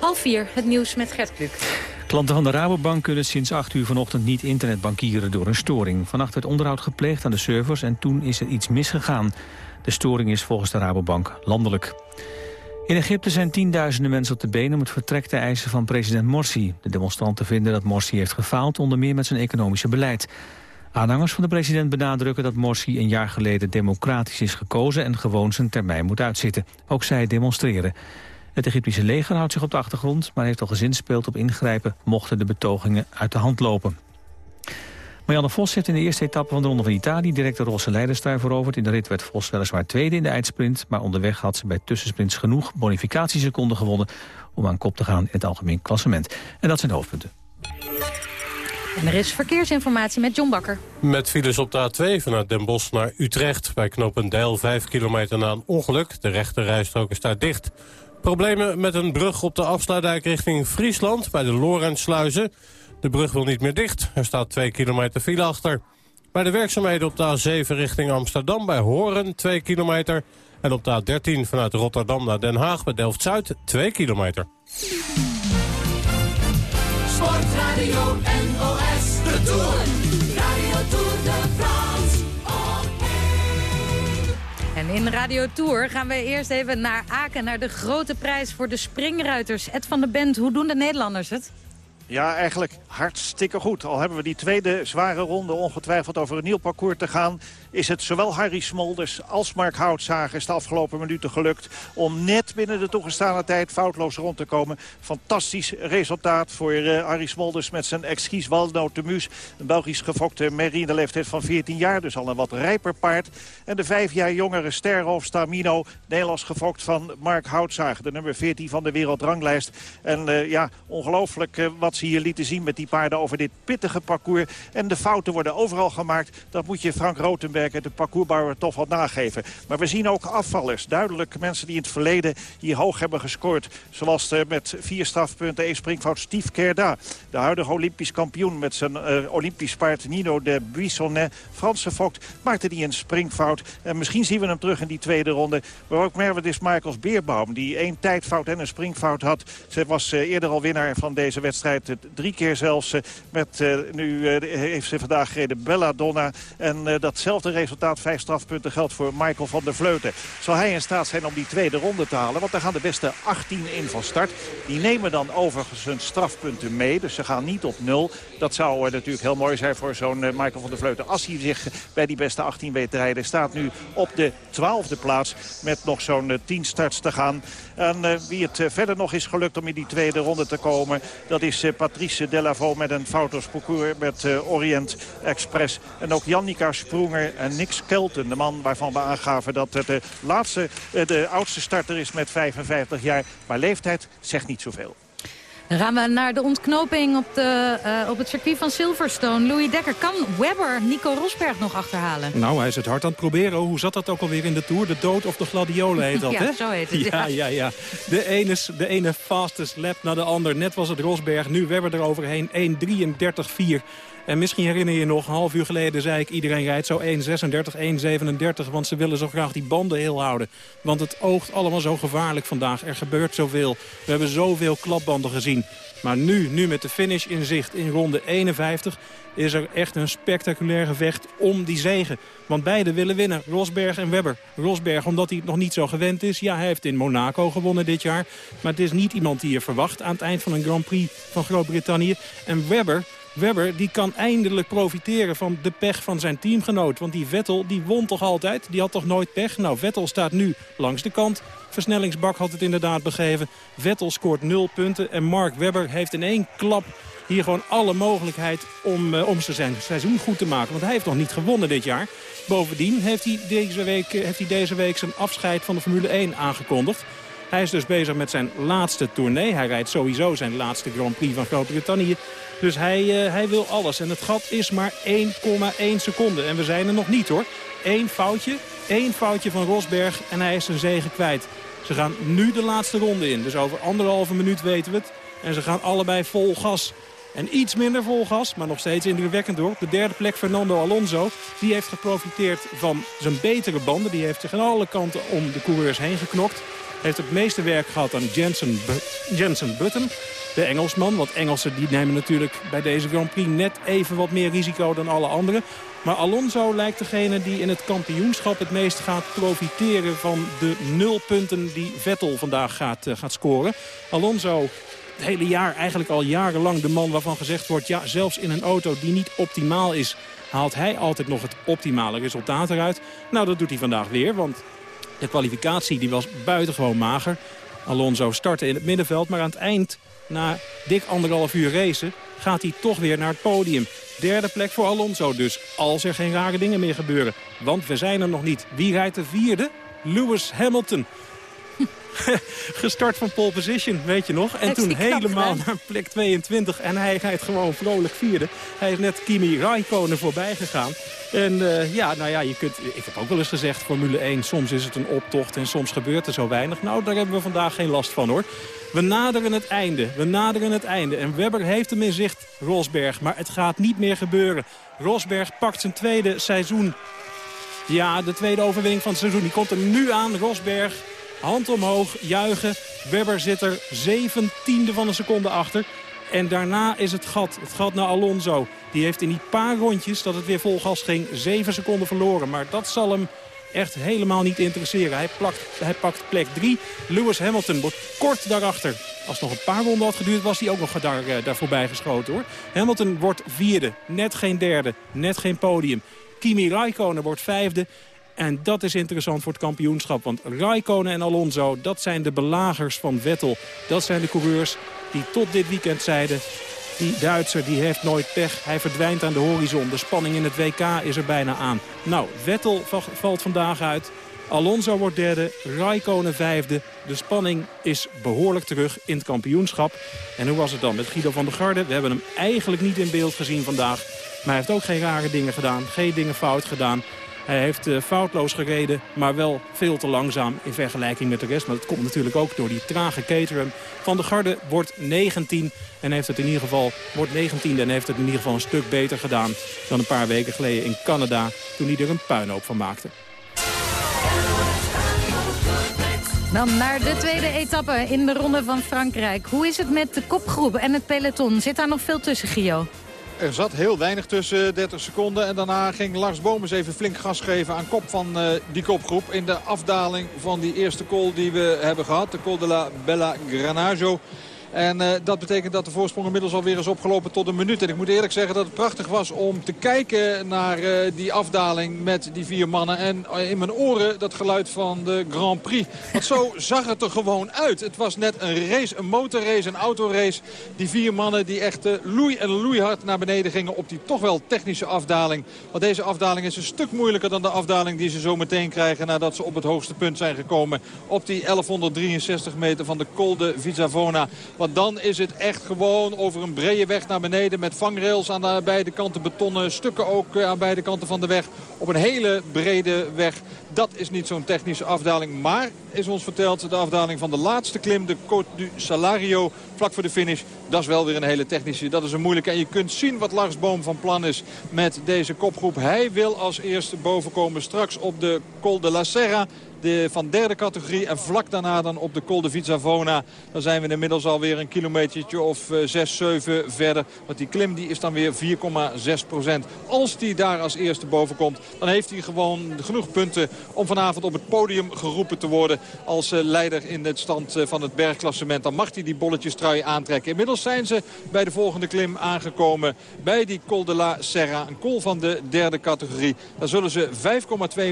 Half vier, het nieuws met Gert Kluk. Klanten van de Rabobank kunnen sinds 8 uur vanochtend niet internetbankieren door een storing. Vannacht werd onderhoud gepleegd aan de servers en toen is er iets misgegaan. De storing is volgens de Rabobank landelijk. In Egypte zijn tienduizenden mensen op de benen om het vertrek te eisen van president Morsi. De demonstranten vinden dat Morsi heeft gefaald, onder meer met zijn economische beleid. Aanhangers van de president benadrukken dat Morsi een jaar geleden democratisch is gekozen en gewoon zijn termijn moet uitzitten. Ook zij demonstreren. Het Egyptische leger houdt zich op de achtergrond, maar heeft al gezinspeeld op ingrijpen mochten de betogingen uit de hand lopen. Marianne Vos heeft in de eerste etappe van de Ronde van Italië direct de rosse leiderstrui veroverd. In de rit werd Vos weliswaar tweede in de eindsprint, maar onderweg had ze bij tussensprints genoeg bonificatieseconden gewonnen om aan kop te gaan in het algemeen klassement. En dat zijn de hoofdpunten. En er is verkeersinformatie met John Bakker. Met files op de A2 vanuit Den Bosch naar Utrecht. Bij Knopendijl 5 kilometer na een ongeluk. De rechte rijstrook is daar dicht. Problemen met een brug op de afsluitdijk richting Friesland... bij de Lorentsluizen. De brug wil niet meer dicht. Er staat 2 kilometer file achter. Bij de werkzaamheden op de A7 richting Amsterdam bij Horen 2 kilometer. En op de A13 vanuit Rotterdam naar Den Haag bij Delft-Zuid 2 kilometer. In Radio Tour gaan we eerst even naar Aken, naar de grote prijs voor de springruiters. Ed van de Bent, hoe doen de Nederlanders het? Ja, eigenlijk hartstikke goed. Al hebben we die tweede zware ronde ongetwijfeld over een nieuw parcours te gaan... is het zowel Harry Smolders als Mark Houtzagers de afgelopen minuten gelukt... om net binnen de toegestane tijd foutloos rond te komen. Fantastisch resultaat voor uh, Harry Smolders met zijn exquis Waldo Temus. Een Belgisch gefokte merrie in de leeftijd van 14 jaar. Dus al een wat rijper paard. En de vijf jaar jongere sterhoofd Stamino. Nederlands gefokt van Mark Houtzager. De nummer 14 van de wereldranglijst. En uh, ja, ongelooflijk uh, wat ze hier lieten zien met die paarden over dit pittige parcours. En de fouten worden overal gemaakt. Dat moet je Frank Rotenberg, de parcoursbouwer, toch wat nageven. Maar we zien ook afvallers. Duidelijk mensen die in het verleden hier hoog hebben gescoord. Zoals de, met vier strafpunten één springfout Steve Kerda. De huidige Olympisch kampioen met zijn uh, Olympisch paard Nino de Buissonnet. Franse fokt maakte die een springfout. En misschien zien we hem terug in die tweede ronde. Maar ook Merwedis Michaels Beerbaum, die één tijdfout en een springfout had. Ze was uh, eerder al winnaar van deze wedstrijd drie keer zelfs. met, nu heeft ze vandaag gereden Belladonna. En uh, resultaat, vijf strafpunten, geldt voor Michael van der Vleuten. Zal hij in staat zijn om die tweede ronde te halen? Want daar gaan de beste 18 in van start. Die nemen dan overigens hun strafpunten mee. Dus ze gaan niet op nul. Dat zou natuurlijk heel mooi zijn voor zo'n Michael van der Vleuten. Als hij zich bij die beste 18 weet te rijden. Staat nu op de twaalfde plaats met nog zo'n 10 starts te gaan. En wie het verder nog is gelukt om in die tweede ronde te komen... dat is Patrice Delavaux met een foutloos parcours met Orient Express. En ook Jannika Spronger en Nick Skelton, de man waarvan we aangaven dat het de, laatste, uh, de oudste starter is met 55 jaar. Maar leeftijd zegt niet zoveel. Dan gaan we naar de ontknoping op, de, uh, op het circuit van Silverstone. Louis Dekker, kan Webber Nico Rosberg nog achterhalen? Nou, hij is het hard aan het proberen. Hoe zat dat ook alweer in de Tour? De dood of de gladiolen heet dat, ja, hè? Ja, zo heet het. Ja, ja, ja. De, ene, de ene fastest lap naar de ander. Net was het Rosberg, nu Webber eroverheen. 1.33.4. En misschien herinner je je nog, een half uur geleden zei ik... iedereen rijdt zo 1.36, 1.37, want ze willen zo graag die banden heel houden. Want het oogt allemaal zo gevaarlijk vandaag. Er gebeurt zoveel. We hebben zoveel klapbanden gezien. Maar nu, nu met de finish in zicht in ronde 51... is er echt een spectaculair gevecht om die zegen. Want beide willen winnen, Rosberg en Webber. Rosberg omdat hij het nog niet zo gewend is. Ja, hij heeft in Monaco gewonnen dit jaar. Maar het is niet iemand die je verwacht aan het eind van een Grand Prix van Groot-Brittannië. En Webber, Webber die kan eindelijk profiteren van de pech van zijn teamgenoot. Want die Vettel die won toch altijd? Die had toch nooit pech? Nou, Vettel staat nu langs de kant. Versnellingsbak had het inderdaad begeven. Vettel scoort 0 punten en Mark Webber heeft in één klap hier gewoon alle mogelijkheid om, uh, om zijn seizoen goed te maken. Want hij heeft nog niet gewonnen dit jaar. Bovendien heeft hij deze week, heeft hij deze week zijn afscheid van de Formule 1 aangekondigd. Hij is dus bezig met zijn laatste tournee. Hij rijdt sowieso zijn laatste Grand Prix van Groot-Brittannië. Dus hij, uh, hij wil alles. En het gat is maar 1,1 seconde. En we zijn er nog niet hoor. Eén foutje, één foutje van Rosberg en hij is zijn zegen kwijt. Ze gaan nu de laatste ronde in. Dus over anderhalve minuut weten we het. En ze gaan allebei vol gas. En iets minder vol gas, maar nog steeds indrukwekkend door. Op de derde plek Fernando Alonso. Die heeft geprofiteerd van zijn betere banden. Die heeft zich aan alle kanten om de coureurs heen geknokt. Heeft het meeste werk gehad aan Jensen, Jensen Button, de Engelsman. Want Engelsen die nemen natuurlijk bij deze Grand Prix net even wat meer risico dan alle anderen. Maar Alonso lijkt degene die in het kampioenschap het meest gaat profiteren van de nul punten die Vettel vandaag gaat, uh, gaat scoren. Alonso het hele jaar, eigenlijk al jarenlang de man waarvan gezegd wordt... ja, zelfs in een auto die niet optimaal is... haalt hij altijd nog het optimale resultaat eruit. Nou, dat doet hij vandaag weer, want de kwalificatie die was buitengewoon mager. Alonso startte in het middenveld, maar aan het eind, na dik anderhalf uur racen... gaat hij toch weer naar het podium. Derde plek voor Alonso dus, als er geen rare dingen meer gebeuren. Want we zijn er nog niet. Wie rijdt de vierde? Lewis Hamilton. Gestart van pole position, weet je nog. En toen helemaal naar plek 22. En hij rijdt gewoon vrolijk vierde. Hij is net Kimi Raikkonen voorbij gegaan. En eh, ja, nou ja, je kunt, ik heb ook wel eens gezegd, Formule 1, soms is het een optocht en soms gebeurt er zo weinig. Nou, daar hebben we vandaag geen last van hoor. We naderen het einde, we naderen het einde. En Webber heeft hem in zicht, Rosberg. Maar het gaat niet meer gebeuren. Rosberg pakt zijn tweede seizoen ja, de tweede overwinning van het seizoen. Die komt er nu aan. Rosberg, hand omhoog, juichen. Webber zit er zeventiende van een seconde achter. En daarna is het gat. Het gat naar Alonso. Die heeft in die paar rondjes dat het weer vol gas ging... zeven seconden verloren. Maar dat zal hem echt helemaal niet interesseren. Hij, plakt, hij pakt plek 3. Lewis Hamilton wordt kort daarachter. Als het nog een paar ronden had geduurd, was hij ook nog daar, eh, daar voorbij geschoten. hoor. Hamilton wordt vierde. Net geen derde. Net geen podium. Kimi Raikkonen wordt vijfde. En dat is interessant voor het kampioenschap. Want Raikkonen en Alonso, dat zijn de belagers van Vettel. Dat zijn de coureurs die tot dit weekend zeiden... die Duitser die heeft nooit pech. Hij verdwijnt aan de horizon. De spanning in het WK is er bijna aan. Nou, Vettel va- valt vandaag uit. Alonso wordt derde, Raikkonen vijfde. De spanning is behoorlijk terug in het kampioenschap. En hoe was het dan met Guido van der Garde? We hebben hem eigenlijk niet in beeld gezien vandaag. Maar hij heeft ook geen rare dingen gedaan, geen dingen fout gedaan. Hij heeft eh, foutloos gereden, maar wel veel te langzaam in vergelijking met de rest. Maar dat komt natuurlijk ook door die trage Caterham. Van der Garde wordt 19 en heeft het in ieder geval wordt 19 en heeft het in ieder geval een stuk beter gedaan dan een paar weken geleden in Canada toen hij er een puinhoop van maakte. Dan naar de tweede etappe in de Ronde van Frankrijk. Hoe is het met de kopgroep en het peloton? Zit daar nog veel tussen, Gio? Er zat heel weinig tussen, 30 seconden. En daarna ging Lars Bomes even flink gas geven aan kop van eh, die kopgroep. In de afdaling van die eerste col die we hebben gehad. De Col de la Bella Granaggio. En eh, dat betekent dat de voorsprong inmiddels alweer is opgelopen tot een minuut. En ik moet eerlijk zeggen dat het prachtig was om te kijken naar eh, die afdaling met die vier mannen. En eh, in mijn oren dat geluid van de Grand Prix. Want zo zag het er gewoon uit. Het was net een race, een motorrace, een autorace. Die vier mannen die echt loei en loeihard naar beneden gingen op die toch wel technische afdaling. Want deze afdaling is een stuk moeilijker dan de afdaling die ze zo meteen krijgen nadat ze op het hoogste punt zijn gekomen. Op die 1163 meter van de Col de Vizavona. Want dan is het echt gewoon over een brede weg naar beneden. Met vangrails aan de beide kanten, betonnen stukken ook eh, aan beide kanten van de weg. Op een hele brede weg. Dat is niet zo'n technische afdaling. Maar, is ons verteld, de afdaling van de laatste klim, de Côte du Salario, vlak voor de finish. Dat is wel weer een hele technische. Dat is een moeilijke. En je kunt zien wat Lars Boom van plan is met deze kopgroep. Hij wil als eerste bovenkomen straks op de Col de la Serra de, van derde categorie. En vlak daarna dan op de Col de Vizavona. Dan zijn we inmiddels alweer een kilometertje of eh, 6, 7 verder. Want die klim die is dan weer 4,6 procent. Als die daar als eerste boven komt, dan heeft hij gewoon genoeg punten om vanavond op het podium geroepen te worden. Als eh, leider in het stand eh, van het bergklassement. Dan mag hij die bolletjes trui aantrekken. Inmiddels zijn ze bij de volgende klim aangekomen. Bij die Col de la Serra. Een col van de derde categorie. Dan zullen ze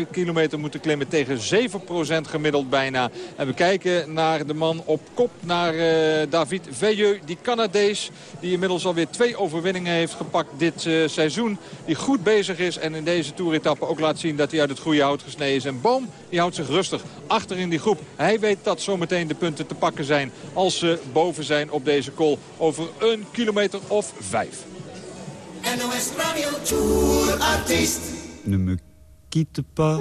5,2 kilometer moeten klimmen tegen 7 gemiddeld bijna. En we kijken naar de man op kop, naar eh, David Veilleux, die Canadees. Die inmiddels alweer twee overwinningen heeft gepakt dit eh, seizoen. Die goed bezig is en in deze toeretappe ook laat zien dat hij uit het goede hout gesneden is. En Boom, die houdt zich rustig achter in die groep. Hij weet dat zometeen de punten te pakken zijn als ze boven zijn op deze col. Over een kilometer of vijf. NOS Radio Tour Artiest. Ne me quitte pas.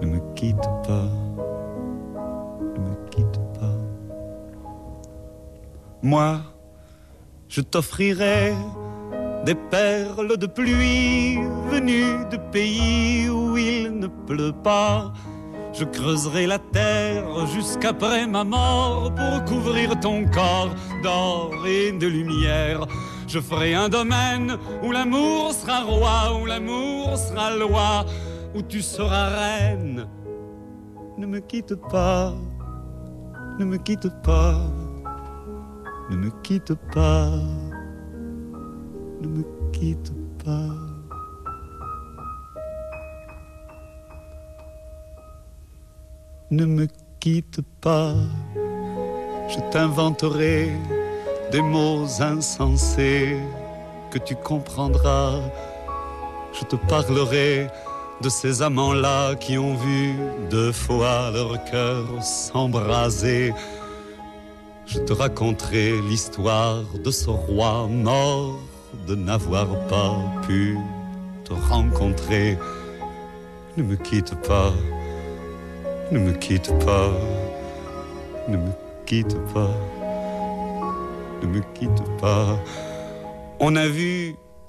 ne me quitte pas, ne me quitte pas. Moi, je t'offrirai des perles de pluie venues de pays où il ne pleut pas. Je creuserai la terre jusqu'après ma mort pour couvrir ton corps d'or et de lumière. Je ferai un domaine où l'amour sera roi, où l'amour sera loi, où tu seras reine ne me quitte pas, ne me quitte pas, ne me quitte pas, ne me quitte pas. Ne me quitte pas, je t'inventerai des mots insensés que tu comprendras. Je te parlerai de ces amants-là qui ont vu deux fois leur cœur s'embraser. Je te raconterai l'histoire de ce roi mort de n'avoir pas pu te rencontrer. Ne me quitte pas, ne me quitte pas, ne me quitte pas, ne me quitte pas. On a vu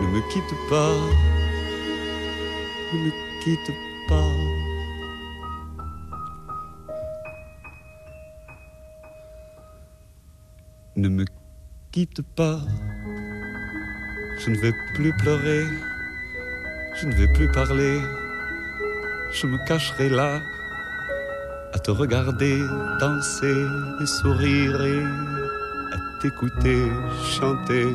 ne me quitte pas, ne me quitte pas. Ne me quitte pas. Je ne vais plus pleurer. Je ne vais plus parler. Je me cacherai là à te regarder danser et sourire et à t'écouter chanter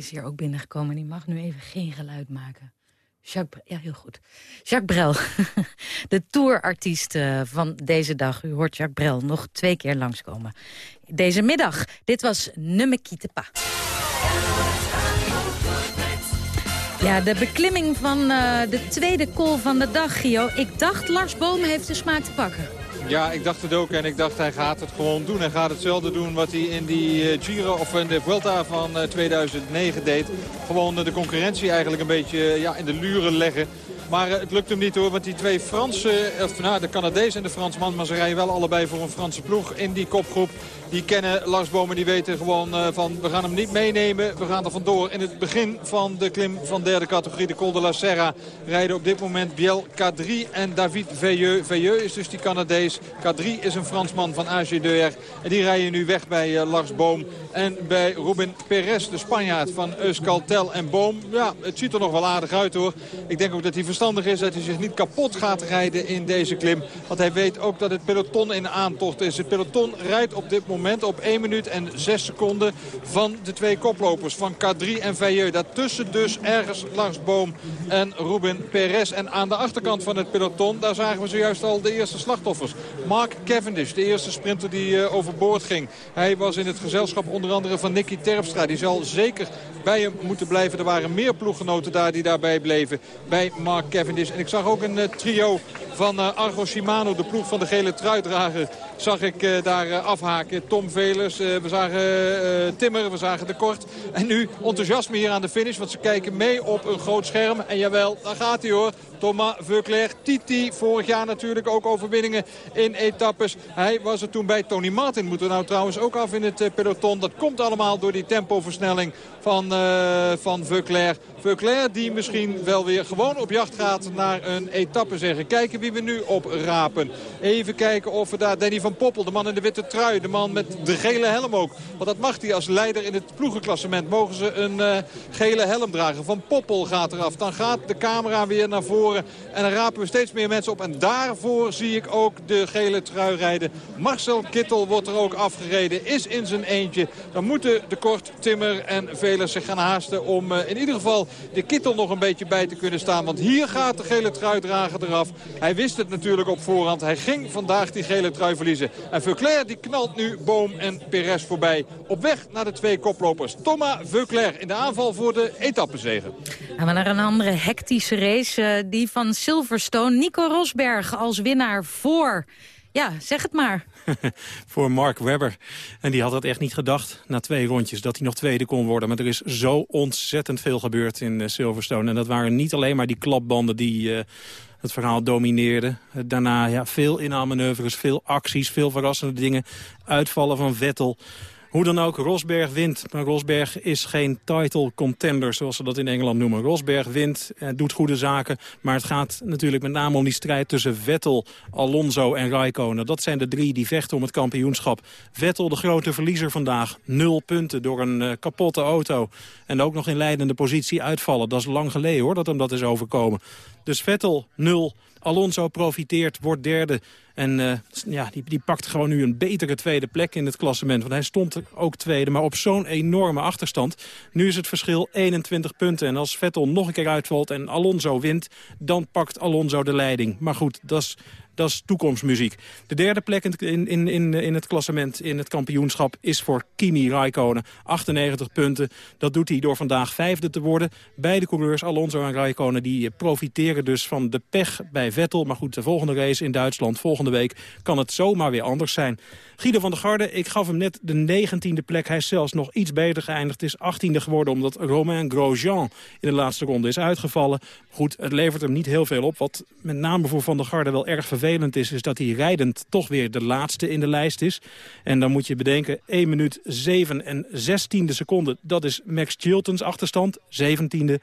Is hier ook binnengekomen. Die mag nu even geen geluid maken. Jacques, ja, heel goed. Jacques Brel, de tourartiest eh, van deze dag. U hoort Jacques Brel nog twee keer langskomen. Deze middag. Dit was Ne me quitte pas. Ja, de beklimming van uh, de tweede call van de dag, Gio. Ik dacht Lars Boom heeft de smaak te pakken. Ja, ik dacht het ook en ik dacht hij gaat het gewoon doen. Hij gaat hetzelfde doen wat hij in die uh, Giro of in de Vuelta van uh, 2009 deed. Gewoon uh, de concurrentie eigenlijk een beetje ja, in de luren leggen. Maar het lukt hem niet hoor, want die twee Franse, of nou, de Canadees en de Fransman... maar ze rijden wel allebei voor een Franse ploeg in die kopgroep. Die kennen Lars Bomen, die weten gewoon uh, van we gaan hem niet meenemen. We gaan er vandoor. In het begin van de klim van derde categorie, de Col de la Serra... rijden op dit moment Biel K3 en David Veilleux. Veilleux is dus die Canadees. K3 is een Fransman van AG2R. En die rijden nu weg bij uh, Lars Boom. En bij Ruben Perez, de Spanjaard van Euskaltel en Boom. Ja, het ziet er nog wel aardig uit hoor. Ik denk ook dat hij verstandig is dat hij zich niet kapot gaat rijden in deze klim. Want hij weet ook dat het peloton in aantocht is. Het peloton rijdt op dit moment op 1 minuut en 6 seconden van de twee koplopers. Van K3 en Veilleux. Daartussen dus ergens Lars Boom en Ruben Perez. En aan de achterkant van het peloton, daar zagen we zojuist al de eerste slachtoffers. Mark Cavendish, de eerste sprinter die uh, overboord ging. Hij was in het gezelschap onder andere van Nicky Terpstra. Die zal zeker bij hem moeten blijven. Er waren meer ploeggenoten daar die daarbij bleven bij Mark Cavendish. En ik zag ook een uh, trio van uh, Argo Shimano, de ploeg van de gele truitdrager, zag ik uh, daar afhaken. Tom Velers, we zagen Timmer, we zagen de Kort. En nu enthousiasme hier aan de finish, want ze kijken mee op een groot scherm. En jawel, daar gaat hij hoor. Thomas Veuclair, Titi, vorig jaar natuurlijk ook overwinningen in etappes. Hij was er toen bij Tony Martin, moeten nou trouwens ook af in het peloton. Dat komt allemaal door die tempoversnelling van, uh, van Veuclair. Veuclair die misschien wel weer gewoon op jacht gaat naar een etappe zeggen. Kijken wie we nu op Rapen. Even kijken of we daar Danny van Poppel, de man in de witte trui. De man met de gele helm ook. Want dat mag hij als leider in het ploegenklassement. Mogen ze een uh, gele helm dragen. Van Poppel gaat eraf. Dan gaat de camera weer naar voren. En dan rapen we steeds meer mensen op. En daarvoor zie ik ook de gele trui rijden. Marcel Kittel wordt er ook afgereden. Is in zijn eentje. Dan moeten de Kort, Timmer en Velers gaan haasten om uh, in ieder geval de Kittel nog een beetje bij te kunnen staan. Want hier gaat de gele truidrager eraf. Hij wist het natuurlijk op voorhand. Hij ging vandaag die gele trui verliezen. En Veuclair die knalt nu Boom en Perez voorbij. Op weg naar de twee koplopers. Thomas Veuclair in de aanval voor de etappezegen. Gaan we naar een andere hectische race. Uh, die van Silverstone. Nico Rosberg als winnaar voor... Ja, zeg het maar. voor Mark Webber. En die had het echt niet gedacht na twee rondjes dat hij nog tweede kon worden. Maar er is zo ontzettend veel gebeurd in uh, Silverstone. En dat waren niet alleen maar die klapbanden die uh, het verhaal domineerden. Uh, daarna ja, veel inhaalmanoeuvres, veel acties, veel verrassende dingen. Uitvallen van Vettel. Hoe dan ook, Rosberg wint. Maar Rosberg is geen title contender, zoals ze dat in Engeland noemen. Rosberg wint, eh, doet goede zaken. Maar het gaat natuurlijk met name om die strijd tussen Vettel, Alonso en Raikkonen. Dat zijn de drie die vechten om het kampioenschap. Vettel, de grote verliezer vandaag. Nul punten door een uh, kapotte auto. En ook nog in leidende positie uitvallen. Dat is lang geleden hoor, dat hem dat is overkomen. Dus Vettel, nul. Alonso profiteert, wordt derde. En uh, ja, die, die pakt gewoon nu een betere tweede plek in het klassement. Want hij stond ook tweede, maar op zo'n enorme achterstand. Nu is het verschil 21 punten. En als Vettel nog een keer uitvalt en Alonso wint... dan pakt Alonso de leiding. Maar goed, dat is dat is toekomstmuziek. De derde plek in, in, in, in het klassement, in het kampioenschap, is voor Kimi Raikkonen. 98 punten. Dat doet hij door vandaag vijfde te worden. Beide coureurs, Alonso en Raikkonen, die profiteren dus van de pech bij Vettel. Maar goed, de volgende race in Duitsland, volgende week, kan het zomaar weer anders zijn. Guido van der Garde, ik gaf hem net de negentiende plek. Hij is zelfs nog iets beter geëindigd. Is achttiende geworden omdat Romain Grosjean in de laatste ronde is uitgevallen. Goed, het levert hem niet heel veel op. Wat met name voor Van der Garde wel erg vervelend is... is dat hij rijdend toch weer de laatste in de lijst is. En dan moet je bedenken, 1 minuut 7 en 16e seconde... dat is Max Chiltons achterstand, 17e.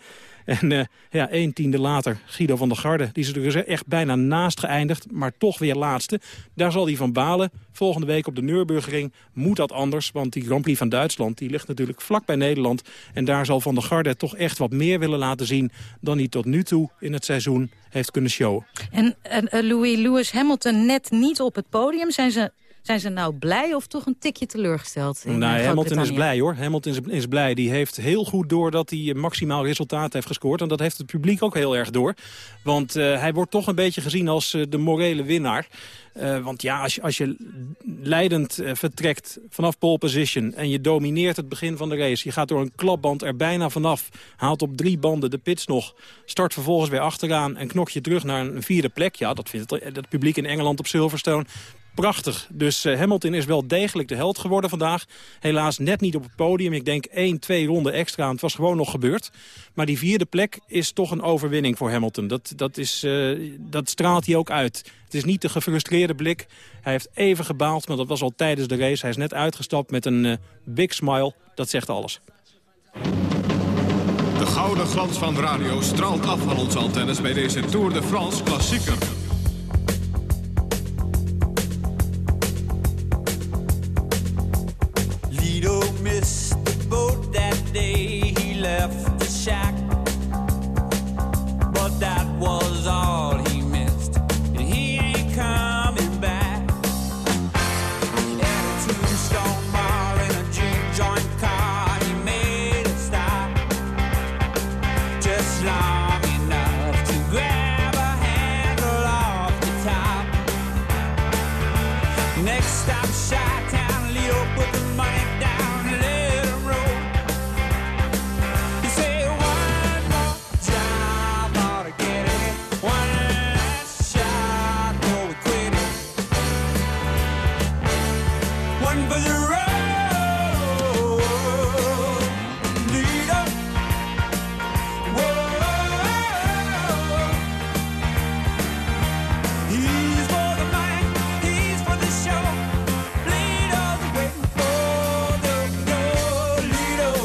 En uh, ja, één tiende later, Guido van der Garde. Die is er dus echt bijna naast geëindigd, maar toch weer laatste. Daar zal hij van balen. Volgende week op de Nürburgring moet dat anders. Want die Grand Prix van Duitsland die ligt natuurlijk vlak bij Nederland. En daar zal Van der Garde toch echt wat meer willen laten zien... dan hij tot nu toe in het seizoen heeft kunnen showen. En uh, Louis Lewis Hamilton net niet op het podium. Zijn ze zijn ze nou blij of toch een tikje teleurgesteld? In nou, Hamilton is blij hoor. Hamilton is, is, blij. Die heeft heel goed door dat hij maximaal resultaat heeft gescoord. En dat heeft het publiek ook heel erg door. Want uh, hij wordt toch een beetje gezien als uh, de morele winnaar. Uh, want ja, als je, als je leidend uh, vertrekt vanaf pole position... en je domineert het begin van de race... je gaat door een klapband er bijna vanaf... haalt op drie banden de pits nog... start vervolgens weer achteraan en knok je terug naar een vierde plek... ja, dat vindt het, het publiek in Engeland op Silverstone prachtig. Dus uh, Hamilton is wel degelijk de held geworden vandaag. Helaas net niet op het podium. Ik denk één, twee ronden extra. Het was gewoon nog gebeurd. Maar die vierde plek is toch een overwinning voor Hamilton. Dat, dat, is, uh, dat straalt hij ook uit. Het is niet de gefrustreerde blik. Hij heeft even gebaald, maar dat was al tijdens de race. Hij is net uitgestapt met een uh, big smile. Dat zegt alles. De gouden glans van radio straalt af van onze antennes... bij deze Tour de France klassieker. The boat that day he left the shack. But that was all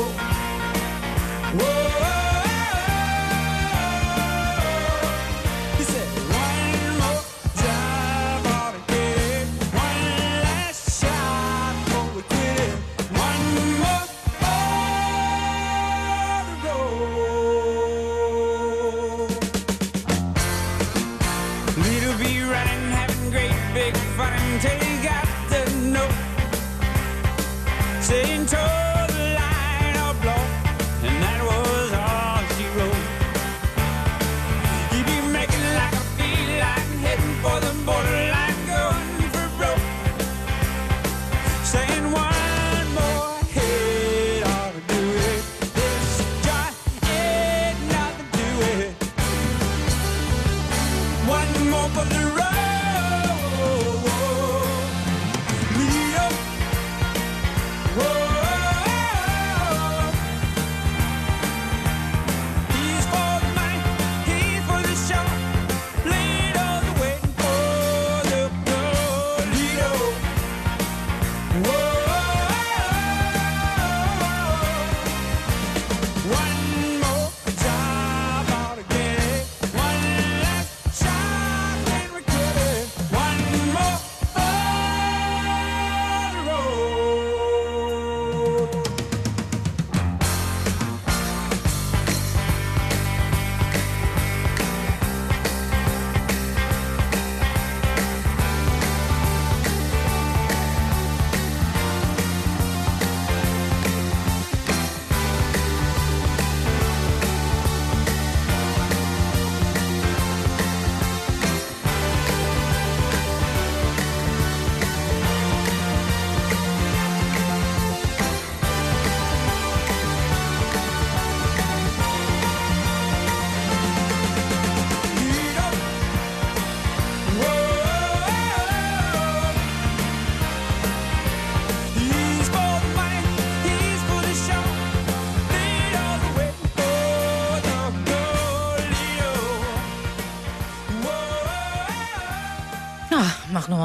Oh.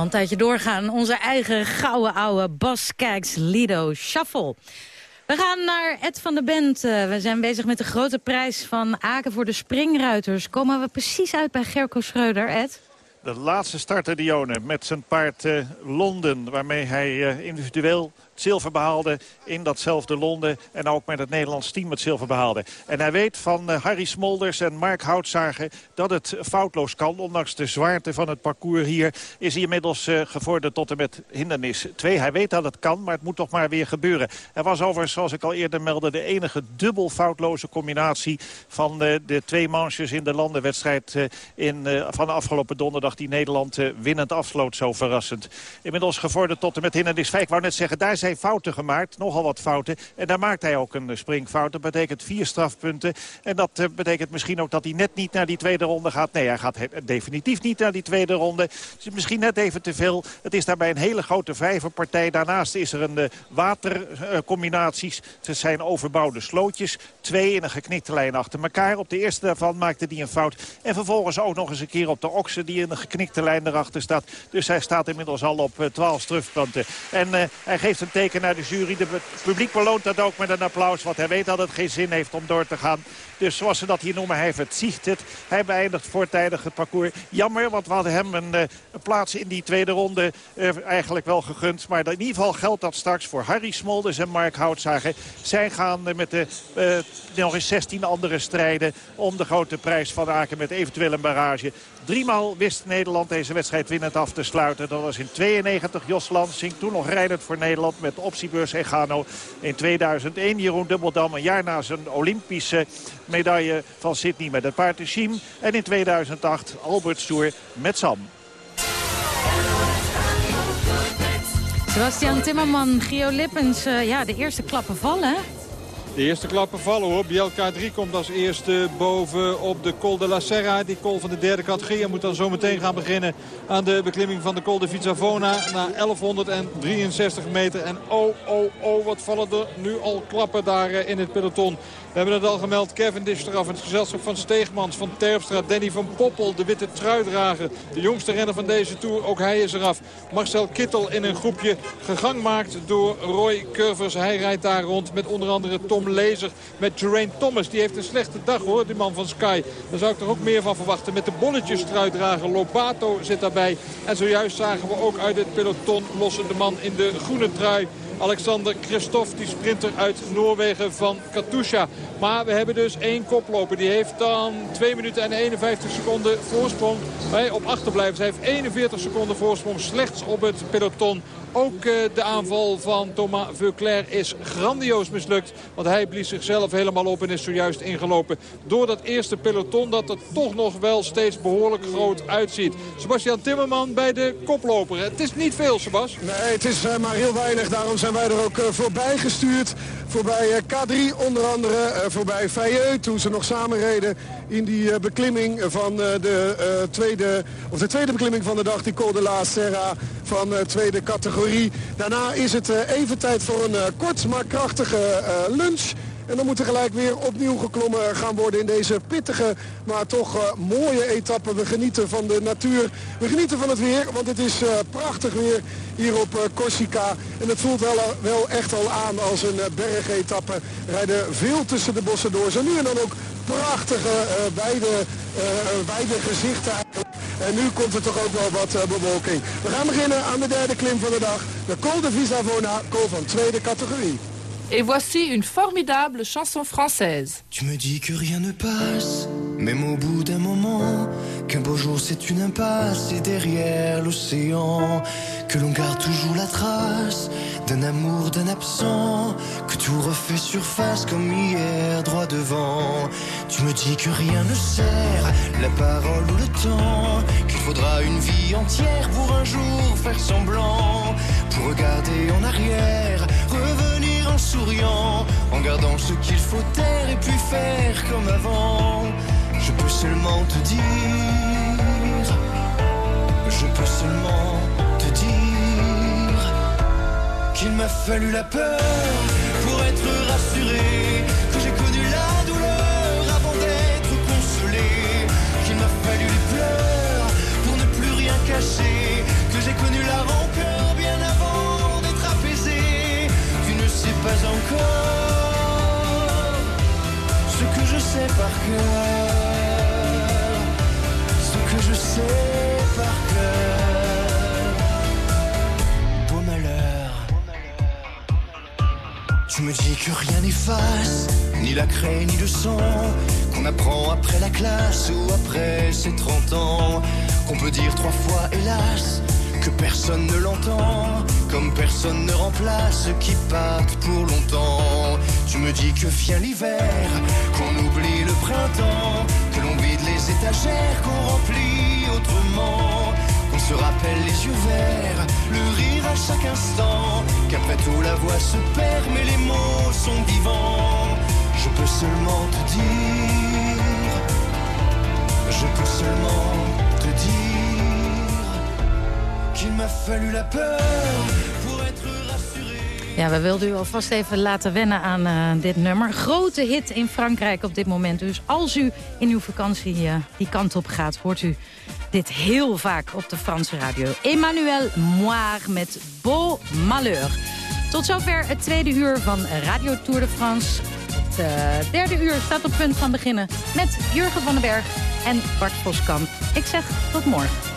Een tijdje doorgaan. Onze eigen gouden oude Bas Kijks Lido Shuffle. We gaan naar Ed van de Bent. Eh, we zijn bezig met de grote prijs van Aken voor de springruiters. Komen we precies uit bij Gerco Schreuder, Ed? De laatste starter Dione met zijn paard eh, Londen. Waarmee hij eh, individueel zilver behaalde in datzelfde Londen. En ook met het Nederlands team het zilver behaalde. En hij weet van eh, Harry Smolders en Mark Houtzager dat het foutloos kan. Ondanks de zwaarte van het parcours hier is hij inmiddels eh, gevorderd tot en met hindernis 2. Hij weet dat het kan, maar het moet toch maar weer gebeuren. Er was overigens, zoals ik al eerder meldde, de enige dubbel foutloze combinatie van eh, de twee manches in de landenwedstrijd in, van de afgelopen donderdag die Nederland winnend afsloot. Zo verrassend. Inmiddels gevorderd tot en met hindernis 5. Ik wou net zeggen, daar zijn fouten gemaakt. Nogal wat fouten. En daar maakt hij ook een eh, springfout. Dat betekent vier strafpunten. En dat eh, betekent misschien ook dat hij net niet naar die tweede ronde gaat. Nee, hij gaat definitief niet naar die tweede ronde. Is misschien net even te veel. Het is daarbij een hele grote vijverpartij. Daarnaast is er een eh, watercombinaties. Het zijn overbouwde slootjes. Twee in een geknikte lijn achter elkaar. Op de eerste daarvan maakte hij een fout. En vervolgens ook nog eens een keer op de okse die in een geknikte lijn erachter staat. Dus hij staat inmiddels al op eh, 12 strafpunten. En eh, hij geeft een teken naar de jury. De, publiek beloont dat ook met een applaus. Want hij weet dat het geen zin heeft om door te gaan. Dus zoals ze dat hier noemen, hij verzicht het. Hij beëindigt voortijdig het parcours. Jammer, want we hadden hem een, eh, plaats in die tweede ronde eh, eigenlijk wel gegund. Maar in ieder geval geldt dat straks voor Harry Smolders en Mark Houtzager. Zij gaan eh, met de nog eens 16 andere strijden om de grote prijs van Aken met eventueel een barrage. Driemaal wist Nederland deze wedstrijd winnend af te sluiten. Dat was in 92 Jos Lansing, toen nog rijdend voor Nederland met optiebeurs Egano. In 2001 Jeroen Dubbeldam, een jaar na zijn Olympische medaille van Sydney met het paard. En in 2008 Albert Stoer met Sam. Sebastian Timmerman, Gio Lippens. eh, ja, de eerste klappen vallen? De eerste klappen vallen hoor. Bielka 3 komt als eerste boven op de Col de la Serra. Die col van de derde categorie. Moet dan zo meteen gaan beginnen aan de beklimming van de Col de Vizavona. Na 1163 meter. En oh, oh, oh, wat vallen er nu al klappen daar eh, in het peloton. We hebben het al gemeld. Cavendish eraf. Het gezelschap van Steegmans, van Terpstra, Danny van Poppel. De witte truidrager. De jongste renner van deze Tour. Ook hij is eraf. Marcel Kittel in een groepje gegangmaakt door Roy Curvers. Hij rijdt daar rond met onder andere Tom Lezer. Met Geraint Thomas. Die heeft een slechte dag hoor, die man van Sky. Daar zou ik er ook meer van verwachten. Met de bolletjes truidrager Lobato zit daarbij. En zojuist zagen we ook uit het peloton lossen de man in de groene trui. Alexander Christophe, die sprinter uit Noorwegen van Katusha. Maar we hebben dus één koploper. Die heeft dan 2 minuten en 51 seconden voorsprong. Wij op achterblijven. Hij heeft 41 seconden voorsprong slechts op het peloton. Ook uh, de aanval van Thomas Veuclair is grandioos mislukt. Want hij blies zichzelf helemaal op en is zojuist ingelopen. Door dat eerste peloton dat er toch nog wel steeds behoorlijk groot uitziet. Sebastian Timmerman bij de koploper. Het is niet veel, Sebas. Nee, het is uh, maar heel weinig. Daarom zijn wij er ook uh, voorbij gestuurd. Voorbij K3 onder andere. voorbij Fayeux toen ze nog samen reden in die beklimming van de, tweede, of de tweede beklimming van de dag. Die Col de la Serra van tweede categorie. Daarna is het even tijd voor een kort maar krachtige lunch. En dan moet er gelijk weer opnieuw geklommen gaan worden in deze pittige, maar toch uh, mooie etappe. We genieten van de natuur. We genieten van het weer, want het is uh, prachtig weer hier op uh, Corsica. En het voelt wel, echt al aan als een bergetappe. Rijden veel tussen de bossen door. Zo nu en dan ook prachtige beide gezichten En nu komt er toch ook wel wat bewolking. We gaan beginnen aan de derde klim van de dag. De Col de Visavona, Col van tweede categorie. Et voici une formidable chanson française. Tu me dis que rien ne passe, même au bout d'un moment, qu'un beau jour c'est une impasse et derrière l'océan, que l'on garde toujours la trace d'un amour, d'un absent, que tout refait surface comme hier droit devant. Tu me dis que rien ne sert, la parole ou le temps, qu'il faudra une vie entière pour un jour faire semblant, pour regarder en arrière, revenir en souriant, en gardant ce qu'il faut taire et puis faire comme avant. Je peux seulement te dire, je peux seulement te dire qu'il m'a fallu la peur pour être rassuré, encore ce que je sais par cœur, ce que je sais par cœur. Beau malheur. Tu me dis que rien n'efface, ni la craie ni le sang, qu'on apprend après la classe ou après ses 30 ans, qu'on peut dire trois fois hélas, que personne ne l'entend, comme personne ne remplace ceux qui partent pour longtemps. Tu me dis que vient l'hiver, qu'on oublie le printemps, que l'on vide les étagères, qu'on remplit autrement, qu'on se rappelle les yeux verts, le rire à chaque instant, qu'après tout la voix se perd, mais les mots sont vivants. Je peux seulement te dire, je peux seulement te dire qu'il m'a fallu la peur pour être rassuré. Ja, we wilden u alvast even laten wennen aan uh, dit nummer. Grote hit in Frankrijk op dit moment. Dus als u in uw vakantie uh, die kant op gaat, hoort u dit heel vaak op de Franse radio. Emmanuel Moir met Beau Malheur. Tot zover het tweede uur van Radio Tour de France. Het uh, derde uur staat op punt van beginnen met Jurgen van den Berg en Bart Voskamp. Ik zeg tot morgen.